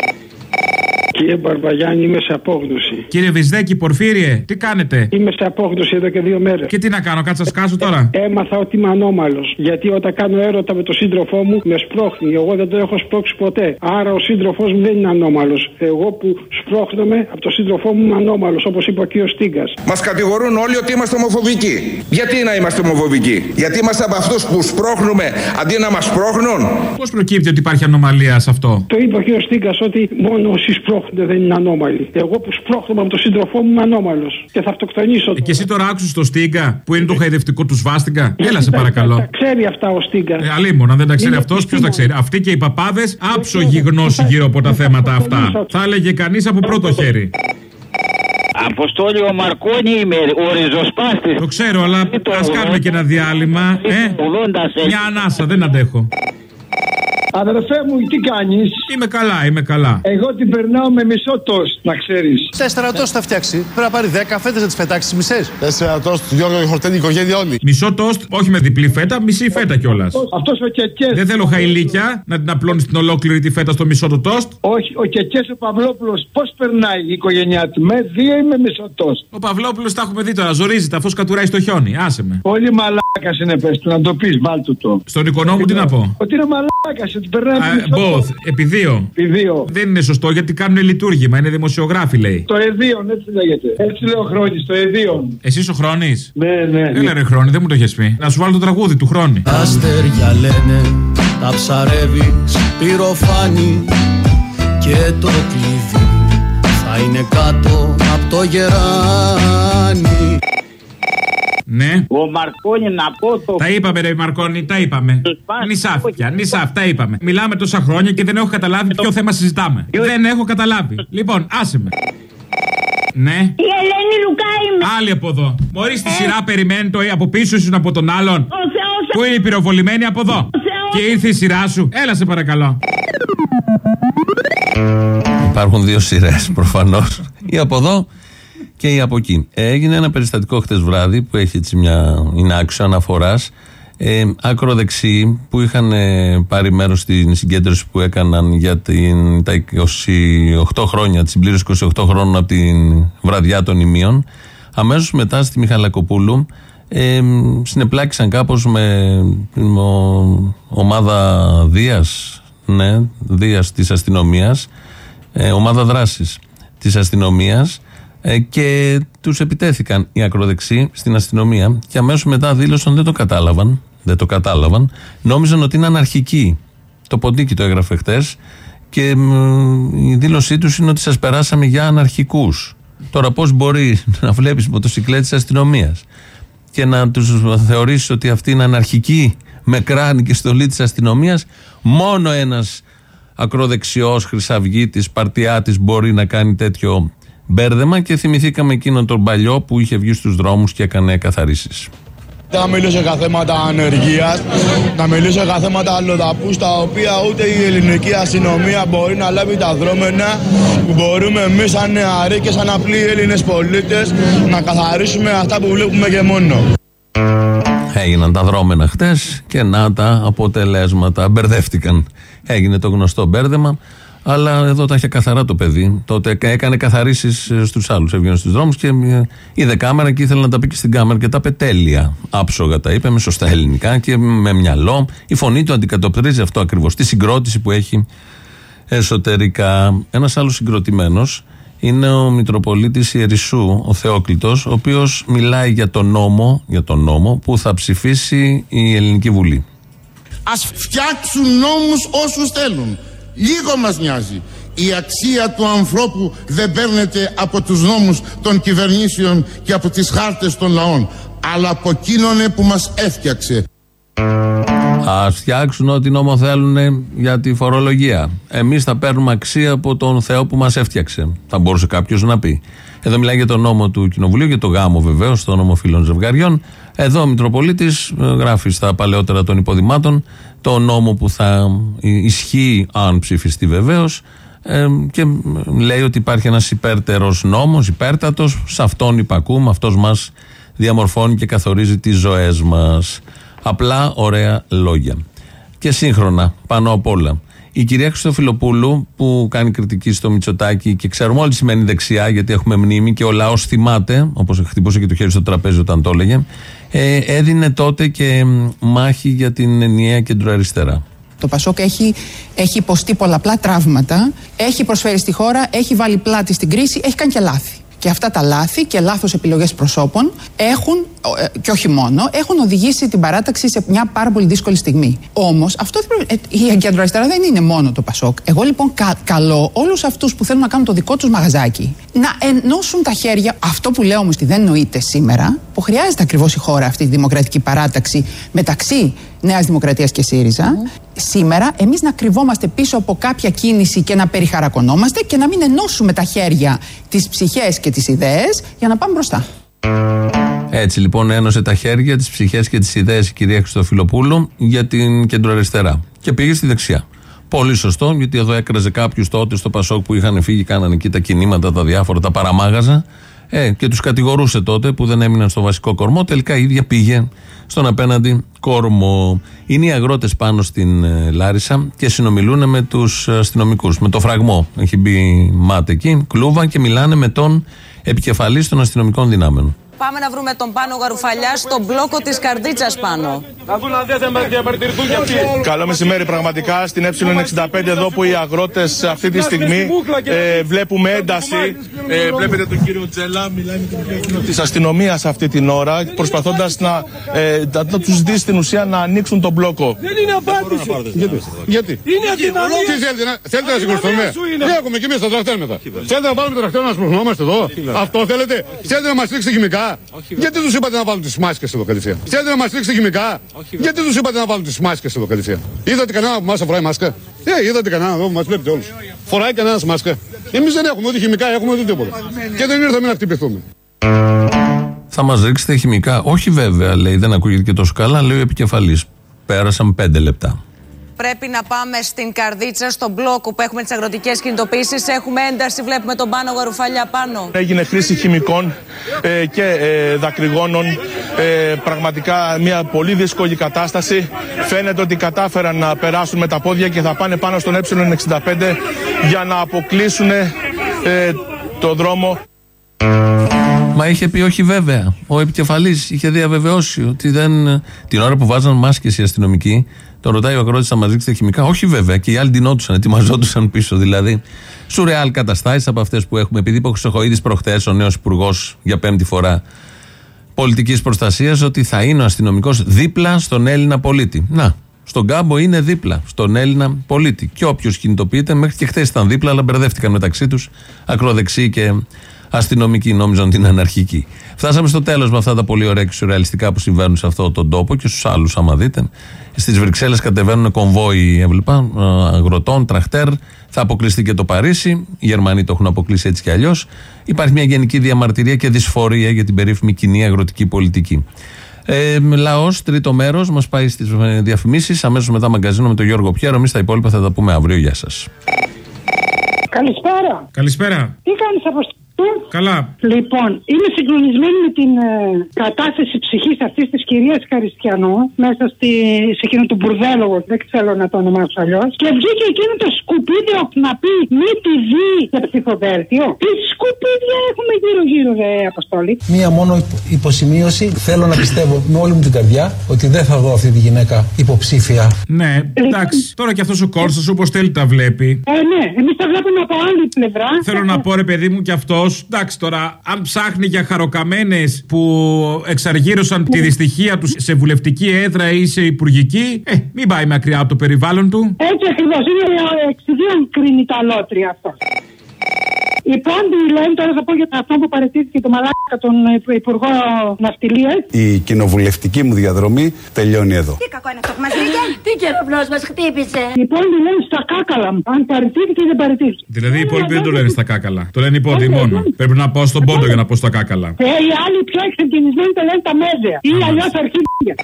Κύριε Μπαρμπαγιάννη, είμαι σε απόγνωση. Κύριε Βυσδέκη, Πορφύριε, τι κάνετε; Είμαι σε απόγνωση εδώ και δύο μέρες. Και τι να κάνω, κάτσα σκάσω τώρα. Έμαθα ότι είμαι ανώμαλος. Γιατί όταν κάνω έρωτα με τον σύντροφό μου, με σπρώχνει. Εγώ δεν το έχω σπρώξει ποτέ. Άρα ο σύντροφός μου δεν είναι ανώμαλος. Εγώ που σπρώχνομαι από τον σύντροφό μου είμαι ανώμαλος, όπως είπε ο κύριος Στίγκας. Μας κατηγορούν όλοι ότι είμαστε ομοφοβικοί. Γιατί να είμαστε ομοφοβικοί, Γιατί είμαστε από αυτούς που σπρώχνουμε αντί να μας σπρώχνουν; Πώς προκύπτει ότι υπάρχει ανομαλία σε αυτό; Το είπε ο κύριος Στίγκας ότι μόνο όσοι σπρώχνονται δεν είναι ανώμαλοι. Εγώ που σπρώχνομαι από τον σύντροφό μου είμαι ανώμαλος. Και θα αυτοκτονήσω. Ε, και εσύ τώρα άκουσες το Στίγκα που είναι το χαϊδευτικό του Σβάστιγκα. Έλα σε παρακαλώ. Τα ξέρει αυτά ο Στίγκα. Ε, αλίμονα, δεν τα ξέρει αυτός, ποιος τα ξέρει; Αυτοί και οι παπάδες άψογη γνώση γύρω από τα θέματα αυτά. Θα έλεγε κανείς από πρώτο χέρι. Αποστόλη ο Μαρκόνι είμαι, ο ριζοσπάστης. Το ξέρω, αλλά ας κάνουμε και ένα διάλειμμα. Ε, μια ανάσα, δεν αντέχω. Αδερφέ μου, τι κάνεις; Είμαι καλά, είμαι καλά. Εγώ την περνάω με μισό τόστ, να ξέρεις. Τέσσερα τόστ θα φτιάξει. Πρέπει να πάρει δέκα φέτες να τις πετάξεις μισές. Τέσσερα τόστ, Γιώργο, χορτένει η οικογένεια όλη. Μισό τόστ, όχι με διπλή φέτα, μισή φέτα κιόλας. Αυτός ο κεκές. Δεν θέλω χαϊλίκια να την απλώνεις την ολόκληρη τη φέτα στο μισό το τόστ. Όχι, ο κεκές ο Παυλόπουλος πώς περνάει η οικογένειά του, με δύο ή με μισό τόστ; Ο Παυλόπουλος τα έχουμε δει τώρα, ζορίζεται αφού κατουράει στο χιόνι. Άσε με. Πολύ μαλάκας είναι πες του, να το πεις, βάλτου το. Στον οικονόμου τι να πω; Ότι είναι μαλάκας, ότι περνάει both. Επί δύο. Δεν είναι σωστό γιατί κάνουν λειτουργήμα. Είναι δημοσιογράφοι λέει. Το εδίον, έτσι λέγεται. Έτσι λέω χρόνι, το εδίον. Εσύ ο χρόνης; Ναι, ναι. Έλα ρε χρόνη, δεν μου το έχεις πει. Να σου βάλω το τραγούδι του χρόνη. Αστέρια λένε, τα ψαρεύει, πυροφάνη και το κλειδί θα είναι κάτω από το γεράνι. Ναι. Ο Μαρκόνι να πω το. Τα είπαμε, ρε Μαρκόνι, τα είπαμε. Νησάφια, νησάφ, τα είπαμε. Μιλάμε τόσα χρόνια και δεν έχω καταλάβει ποιο θέμα συζητάμε. Δεν έχω καταλάβει. Λοιπόν, άσε με. Ναι. Η Ελένη Λουκά είμαι. Άλλη από εδώ. Μπορεί στη σειρά περιμένει το από πίσω ήσουν από τον άλλον. Ο Θεός... Πού είναι η πυροβολημένη από εδώ. Και ήρθε η σειρά σου. Έλα σε παρακαλώ. Υπάρχουν δύο σειρές προφανώς. Ή από εδώ και η από εκεί. Έγινε ένα περιστατικό χτες βράδυ που έχει έτσι μια. είναι άξιο αναφοράς. Ε, ακροδεξιοί που είχαν ε, πάρει μέρος στην συγκέντρωση που έκαναν για την, τα 28 χρόνια, τη συμπλήρωση 28 χρόνων από την βραδιά των ημείων, αμέσως μετά στη Μιχαλακοπούλου ε, συνεπλάκησαν κάπως με ομάδα Δίας, ναι, Δίας της αστυνομίας, ε, ομάδα δράσης της αστυνομίας ε, και τους επιτέθηκαν οι ακροδεξοί στην αστυνομία και αμέσως μετά δήλωσαν δεν το κατάλαβαν. Δεν το κατάλαβαν. Νόμιζαν ότι είναι αναρχικοί. Το ποντίκι το έγραφε χτες και η δήλωσή τους είναι ότι σας περάσαμε για αναρχικούς. Τώρα, πώς μπορεί να βλέπεις μοτοσυκλέτε αστυνομίας και να τους θεωρήσεις ότι αυτοί είναι αναρχικοί με κράνη και στολή της αστυνομίας, μόνο ένας ακροδεξιός χρυσαυγήτη, παρτιάτης μπορεί να κάνει τέτοιο μπέρδεμα και θυμηθήκαμε εκείνον τον παλιό που είχε βγει στους δρόμους και έκανε καθαρίσεις. Να μιλήσω για θέματα ανεργίας, να μιλήσω για θέματα αλλοδαπούς, τα οποία ούτε η ελληνική αστυνομία μπορεί να λάβει τα δρόμενα που μπορούμε εμείς, σαν νεαροί και σαν απλοί Έλληνες πολίτες, να καθαρίσουμε αυτά που βλέπουμε και μόνο. Έγιναν τα δρόμενα χτες και να τα αποτελέσματα. Μπερδεύτηκαν. Έγινε το γνωστό μπέρδεμα. Αλλά εδώ τα είχε καθαρά το παιδί. Τότε έκανε καθαρίσεις ε, στους άλλους. Έβγαινε στους δρόμους και ε, είδε κάμερα και ήθελε να τα πει και στην κάμερα και τα είπε τέλεια. Άψογα τα είπε με σωστά ελληνικά και με μυαλό. Η φωνή του αντικατοπτρίζει αυτό ακριβώς. Τη συγκρότηση που έχει εσωτερικά. Ένας άλλος συγκροτημένος είναι ο Μητροπολίτης Ιερισσού, ο Θεόκλητος, ο οποίος μιλάει για τον νόμο, για τον νόμο που θα ψηφίσει η Ελληνική Βουλή. Α φτιάξουν νόμους όσους θέλουν. Λίγο μας νοιάζει. Η αξία του ανθρώπου δεν παίρνεται από τους νόμους των κυβερνήσεων και από τις χάρτες των λαών, αλλά από εκείνον που μας έφτιαξε. Α φτιάξουν ό,τι νόμο θέλουν για τη φορολογία. Εμείς θα παίρνουμε αξία από τον Θεό που μας έφτιαξε. Θα μπορούσε κάποιος να πει. Εδώ μιλάει για τον νόμο του Κοινοβουλίου, για το γάμο βεβαίως, το νόμο φίλων ζευγαριών. Εδώ ο Μητροπολίτης ε, γράφει στα παλαιότερα των υποδημάτων το νόμο που θα ισχύει αν ψηφιστεί βεβαίως. Ε, και λέει ότι υπάρχει ένας υπέρτερος νόμος, υπέρτατος. Σε αυτόν υπακούμε, αυτός μας διαμορφώνει και καθορίζει τις ζωές μας. Απλά ωραία λόγια. Και σύγχρονα πάνω απ' όλα. Η κυρία Χριστοφιλοπούλου, που κάνει κριτική στο Μητσοτάκι και ξέρουμε όλοι σημαίνει δεξιά, γιατί έχουμε μνήμη και ο λαός θυμάται, όπως χτυπούσε και το χέρι στο τραπέζι όταν το έλεγε, ε, έδινε τότε και μάχη για την ενιαία κεντροαριστερά. Το Πασόκ έχει, έχει υποστεί πολλαπλά τραύματα, έχει προσφέρει στη χώρα, έχει βάλει πλάτη στην κρίση, έχει κάνει και λάθη. Και αυτά τα λάθη και λάθος επιλογές προσώπων έχουν, ε, και όχι μόνο, έχουν οδηγήσει την παράταξη σε μια πάρα πολύ δύσκολη στιγμή. Όμως αυτό δεν πρέπει- ε, η κεντροαριστερά δεν είναι μόνο το Πασόκ. Εγώ λοιπόν κα, καλώ όλους αυτούς που θέλουν να κάνουν το δικό τους μαγαζάκι να ενώσουν τα χέρια. Αυτό που λέω όμως ότι δεν νοείται σήμερα, που χρειάζεται ακριβώς η χώρα αυτή τη δημοκρατική παράταξη μεταξύ Νέας Δημοκρατίας και ΣΥΡΙΖΑ. Σήμερα, εμείς να κρυβόμαστε πίσω από κάποια κίνηση και να περιχαρακωνόμαστε και να μην ενώσουμε τα χέρια, τις ψυχές και τις ιδέες για να πάμε μπροστά. Έτσι λοιπόν ένωσε τα χέρια, τις ψυχές και τις ιδέες η κυρία Χριστοφιλοπούλου για την κεντροαριστερά. Και πήγε στη δεξιά. Πολύ σωστό, γιατί εδώ έκραζε κάποιου τότε στο Πασόκ που είχαν φύγει, κάνανε εκεί τα κινήματα, τα διάφορα, τα παραμάγαζα. Ε, και τους κατηγορούσε τότε που δεν έμειναν στο βασικό κορμό. Τελικά η ίδια πήγε στον απέναντι κορμό. Είναι οι αγρότες πάνω στην ε, Λάρισα και συνομιλούν με τους αστυνομικούς. Με το φραγμό. Έχει μπει μάτε εκεί, κλούβα και μιλάνε με τον επικεφαλής των αστυνομικών δυνάμεων. Πάμε να βρούμε τον Πάνο Γαρουφαλιά στον μπλόκο της Καρδίτσας πάνω. Να δουν αν δεν θα διαπαρτηρηθούν κι αυτοί. Καλό μεσημέρι πραγματικά στην Ε65 εδώ που οι αγρότες αυτή τη στιγμή ε, βλέπουμε ένταση. Ε, βλέπετε τον κύριο Τζελά, μιλάει με τον κύριο της αστυνομίας αυτή την ώρα προσπαθώντας να, ε, να, να τους δει στην ουσία να ανοίξουν τον μπλόκο. Δεν είναι απάντηση. Γιατί; Γιατί; Είναι αδυναμία. Τι θέλετε, να- θέλετε να συγκρουστούμε. Αδυναμία σου είναι. Τι έχουμε και εμείς τα τρακτέρ μετά. Θέλετε να βάλουμε τα τρακτέρ να σπροχνόμαστε εδώ; Αυτό θέλετε; Θέλετε να μας ρίξετε χημικά; Γιατί τους είπατε να βάλουν τις μάσκες εδώ κατευθείαν. Θέλετε να μας ρίξετε χημικά; Γιατί τους είπατε να βάλουν τις μάσκες εδώ κατευθείαν. Είδατε κανένα από εμά φοράει μάσκα; Ε, είδατε κανένα εδώ, μας βλέπετε όλους. Φοράει κανένας μάσκα; Εμείς δεν έχουμε ούτε χημικά, έχουμε ούτε τίποτα. Και δεν ήρθαμε να χτυπηθούμε. Θα μας ρίξετε χημικά. Όχι βέβαια, λέει, δεν ακούγεται και τόσο καλά, λέει ο επικεφαλής. Πέρασαν πέντε λεπτά. Πρέπει να πάμε στην Καρδίτσα, στον μπλόκο που έχουμε τις αγροτικές κινητοποίησεις. Έχουμε ένταση, βλέπουμε τον Πάνο Γαρουφαλιά πάνω. Έγινε χρήση χημικών ε, και ε, δακρυγόνων. Ε, πραγματικά μια πολύ δύσκολη κατάσταση. Φαίνεται ότι κατάφεραν να περάσουν με τα πόδια και θα πάνε πάνω στον Ε65 για να αποκλείσουν ε, το δρόμο. Μα είχε πει όχι βέβαια. Ο επικεφαλής είχε διαβεβαιώσει ότι δεν. Την ώρα που βάζαν μάσκες οι αστυνομικοί, τον ρωτάει ο αγρότη, θα μας ρίξετε χημικά; Όχι βέβαια. Και οι άλλοι ντυνόντουσαν, ετοιμαζόντουσαν πίσω. Δηλαδή, σουρεάλ καταστάσεις από αυτές που έχουμε. Επειδή είπε ο Χρυσοχοίδης προχθές, ο νέος υπουργός για πέμπτη φορά πολιτικής προστασίας, ότι θα είναι ο αστυνομικός δίπλα στον Έλληνα πολίτη. Να, στον κάμπο είναι δίπλα στον Έλληνα πολίτη. Και όποιος κινητοποιείται, μέχρι και χθες ήταν δίπλα, αλλά μπερδεύτηκαν μεταξύ τους ακροδεξιοί και αστυνομικοί, νόμιζαν ότι είναι αναρχικοί. Φτάσαμε στο τέλος με αυτά τα πολύ ωραία και σουρεαλιστικά που συμβαίνουν σε αυτόν τον τόπο και στους άλλους, άμα δείτε. Στις Βρυξέλλες κατεβαίνουν κομβόι, έβλεπα, ε, αγροτών, τραχτέρ. Θα αποκλειστεί και το Παρίσι. Οι Γερμανοί το έχουν αποκλείσει έτσι κι αλλιώς. Υπάρχει μια γενική διαμαρτυρία και δυσφορία για την περίφημη κοινή αγροτική πολιτική. Ε, Λαός, τρίτο μέρος, μας πάει στις διαφημίσεις. Αμέσως μετά μαγκαζίνο με τον Γιώργο Πιέρο. Εμείς τα υπόλοιπα θα τα πούμε αύριο. Γεια σας. Καλησπέρα. Καλησπέρα. Τι κάνεις Αποστολή; Καλά. Λοιπόν, είμαι συγκλονισμένη με την ε, κατάθεση ψυχής αυτής της κυρίας Καριστιανού μέσα στη, σε εκείνο το μπουρδέλογο, δεν ξέρω να το ονομάσω αλλιώς. Και βγήκε εκείνο το σκουπίδιο να πει μη τη δεις σε ψηφοδέλτιο. Τι σκουπίδια έχουμε γύρω-γύρω, ρε Αποστόλη. Μία μόνο υπο- υποσημείωση. Θέλω να πιστεύω με όλη μου την καρδιά ότι δεν θα δω αυτή τη γυναίκα υποψήφια. Ναι, εντάξει. Τώρα και αυτός ο Κόρσο όπως θέλει τα βλέπει. Ε, ναι, εμείς τα βλέπουμε από άλλη πλευρά. Θέλω να πω ρε παιδί μου και αυτό. Εντάξει τώρα, αν ψάχνει για χαροκαμένες που εξαργύρωσαν τη δυστυχία τους σε βουλευτική έδρα ή σε υπουργική, ε, μην πάει μακριά από το περιβάλλον του. Έτσι ακριβώς. Είναι ε, εξιδίων κρίνει τα λότρια αυτός. Η Πόντι λένε τώρα θα πω για αυτό που παρετήθηκε το μαλάκα τον ε, Υπουργό Ναυτιλίας. Η κοινοβουλευτική μου διαδρομή τελειώνει εδώ. Τι κακό είναι αυτό που μας λέγε; Τι καιροπλό μας χτύπησε; Η Πόντι λένε στα κάκαλα. Αν παρετήθηκε ή δεν παρετήθηκε. Δηλαδή οι υπόλοιποι δεν το λένε στα κάκαλα. Το λένε οι πόντι μόνο. Πρέπει να πάω στον πόντο για να πω στα κάκαλα. Ε, οι άλλοι πιο εξεγκινισμένοι το λένε τα μέζια. Ή αλλιώς αρχίδια.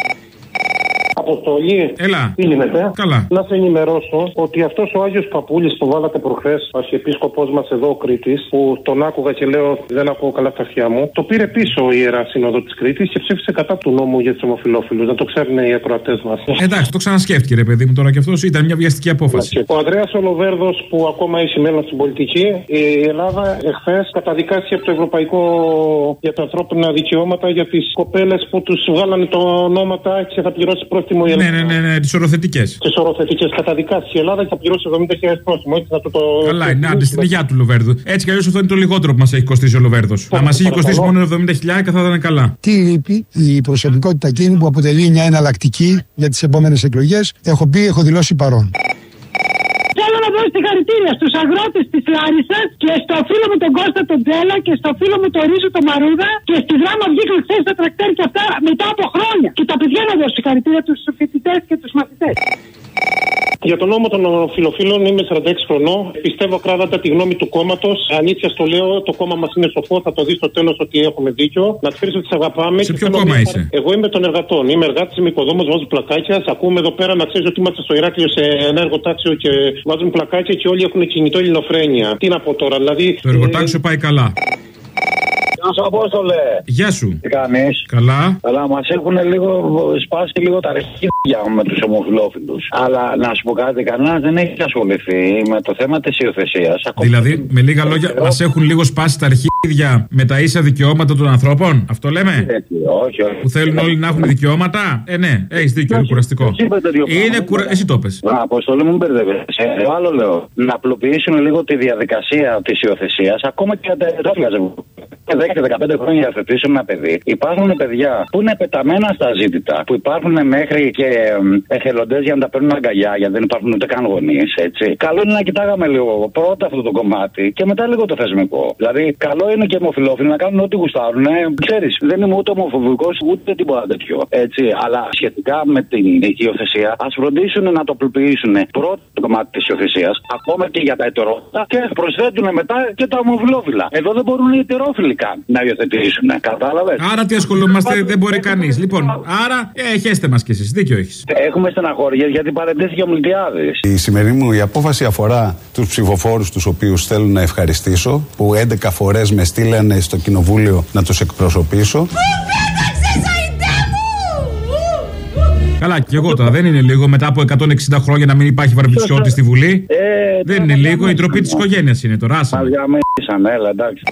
Αποστολή. Έλα. Τι γίνεται. Καλά. Να σε ενημερώσω ότι αυτός ο Άγιος Παπούλης που βάλατε προχθές, αρχιεπίσκοπός μας εδώ ο Κρήτης, που τον άκουγα και λέω δεν ακούω καλά τα αυτιά μου, το πήρε πίσω η ιερά σύνοδο της Κρήτης και ψήφισε κατά του νόμου για τους ομοφυλόφιλους. Να το ξέρουν οι ακροατές μας. Εντάξει, το ξανασκέφτηκε ρε παιδί μου τώρα και αυτός ήταν μια βιαστική απόφαση. Ο Ανδρέας Ολοβέρδος που ακόμα έχει μέλλον στην πολιτική, η Ελλάδα εχθές καταδικάστηκε από το Ευρωπαϊκό για τα ανθρώπινα δικαιώματα για τις κοπέλες που τους βγάλανε το ονόματα και θα πληρώσει πρόστιμο η Ναι, Ελλάδα. ναι, ναι, ναι τις οροθετικές. Τις οροθετικές καταδικάστηκε η Ελλάδα και θα πληρώσει 70.000 πρόστιμο. Έτσι να το, το... Καλά, είναι άντε στην υγεία του Λοβέρδου. Έτσι κι αλλιώς αυτό είναι το λιγότερο που μας έχει κοστίσει ο Λοβέρδος. Αν μας είχε κοστίσει μόνο 70.000 θα ήταν καλά. Τι λείπει; Η προσωπικότητα εκείνη που αποτελεί μια εναλλακτική για τις επόμενες εκλογές. Έχω πει, έχω δηλώσει παρόν. Θέλω να δώσω συγχαρητήρια στους αγρότες της Λάρισας και στο φίλο μου τον Κώστα τον Τζέλα και στο φίλο μου τον Ρίζο τον Μαρούδα και στη δράμα βγήκαν χθες τα τρακτέρ και αυτά μετά από χρόνια. Και τα παιδιά να δώσω συγχαρητήρια τους φοιτητές και τους μαθητές. Για τον νόμο των φιλοφίλων είμαι 46 χρονών. Πιστεύω κράτατα τη γνώμη του κόμματος. Αλήθεια στο λέω, το κόμμα μας είναι σοφό. Θα το δει στο τέλος ότι έχουμε δίκιο. Να ξέρει ότι σε αγαπάμε. Σε και ποιο θέλω κόμμα μια- είσαι; Εγώ είμαι των εργατών. Είμαι εργάτης, είμαι οικοδόμος, βάζω πλακάκια. Σ' ακούμε εδώ πέρα να ξέρεις ότι είμαστε στο Ηράκλειο σε ένα εργοτάξιο και βάζουν πλακάκια και όλοι έχουν κινητό ελληνοφρένεια. Τι να πω τώρα, δηλαδή. Το εργοτάξιο πάει καλά. Γεια σου, Απόστολε. Γεια σου. Τι κάνεις; Καλά. Αλλά μας έχουν λίγο σπάσει λίγο τα αρχίδια με τους ομοφυλόφιλους. Αλλά να σου πω κάτι, κανένας δεν έχει ασχοληθεί με το θέμα της υιοθεσίας. Δηλαδή, με λίγα λόγια, μας έχουν λίγο σπάσει τα αρχίδια με τα ίσα δικαιώματα των ανθρώπων; Αυτό λέμε; Όχι, όχι. Που θέλουν όλοι να έχουν δικαιώματα; Ε, ναι, έχεις δίκιο, είναι κουραστικό. Είναι κουρα... Εσύ το πες. Α, Αποστολή μου μπερδεύεσαι. Εγώ άλλο λέω. Να απλοποιήσουν λίγο τη διαδικασία της υιοθεσίας, ακόμα και για τα εδάφια ζευγάρια. 10 και 15 χρόνια υιοθετήσουν ένα παιδί. Υπάρχουν παιδιά που είναι πεταμένα στα ζήτητα, που υπάρχουν μέχρι και εθελοντές για να τα παίρνουν αγκαλιά, γιατί δεν υπάρχουν ούτε καν γονείς, έτσι. Καλό είναι να κοιτάγαμε λίγο πρώτα αυτό το κομμάτι και μετά λίγο το θεσμικό. Δηλαδή, καλό είναι και οι ομοφυλόφιλοι να κάνουν ό,τι γουστάρουν. Ξέρεις, δεν είμαι ούτε ομοφοβικός ούτε τίποτα τέτοιο. Έτσι. Αλλά σχετικά με την υιοθεσία, ας φροντίσουν να το απλοποιήσουν πρώτα το κομμάτι της υιοθεσία, ακόμα και για τα ετερόφιλα και προσθέτουν μετά και τα ομοφυλόφιλα. Εδώ δεν μπορούν οι ετερόφιλοι καν να υιοθετήσουν. Κατάλαβες; Άρα τι ασχολούμαστε, δεν μπορεί κανείς. Λοιπόν, άρα ε, χέστε μας κι εσείς. Δίκιο έχεις. Έχουμε στεναχώριες γιατί παρετήθηκε ο Μιλτιάδης. Η σημερινή μου η απόφαση αφορά τους ψηφοφόρους τους οποίους θέλω να ευχαριστήσω που 11 φορές με στείλανε στο κοινοβούλιο να τους εκπροσωπήσω. Καλά, και εγώ τώρα δεν είναι λίγο μετά από 160 χρόνια να μην υπάρχει βαρβιτσιώτη στη Βουλή. Ε, δεν είναι λίγο, η τροπή της οικογένειας είναι τώρα. άσε με. Μα γαμίσαν, έλα εντάξει.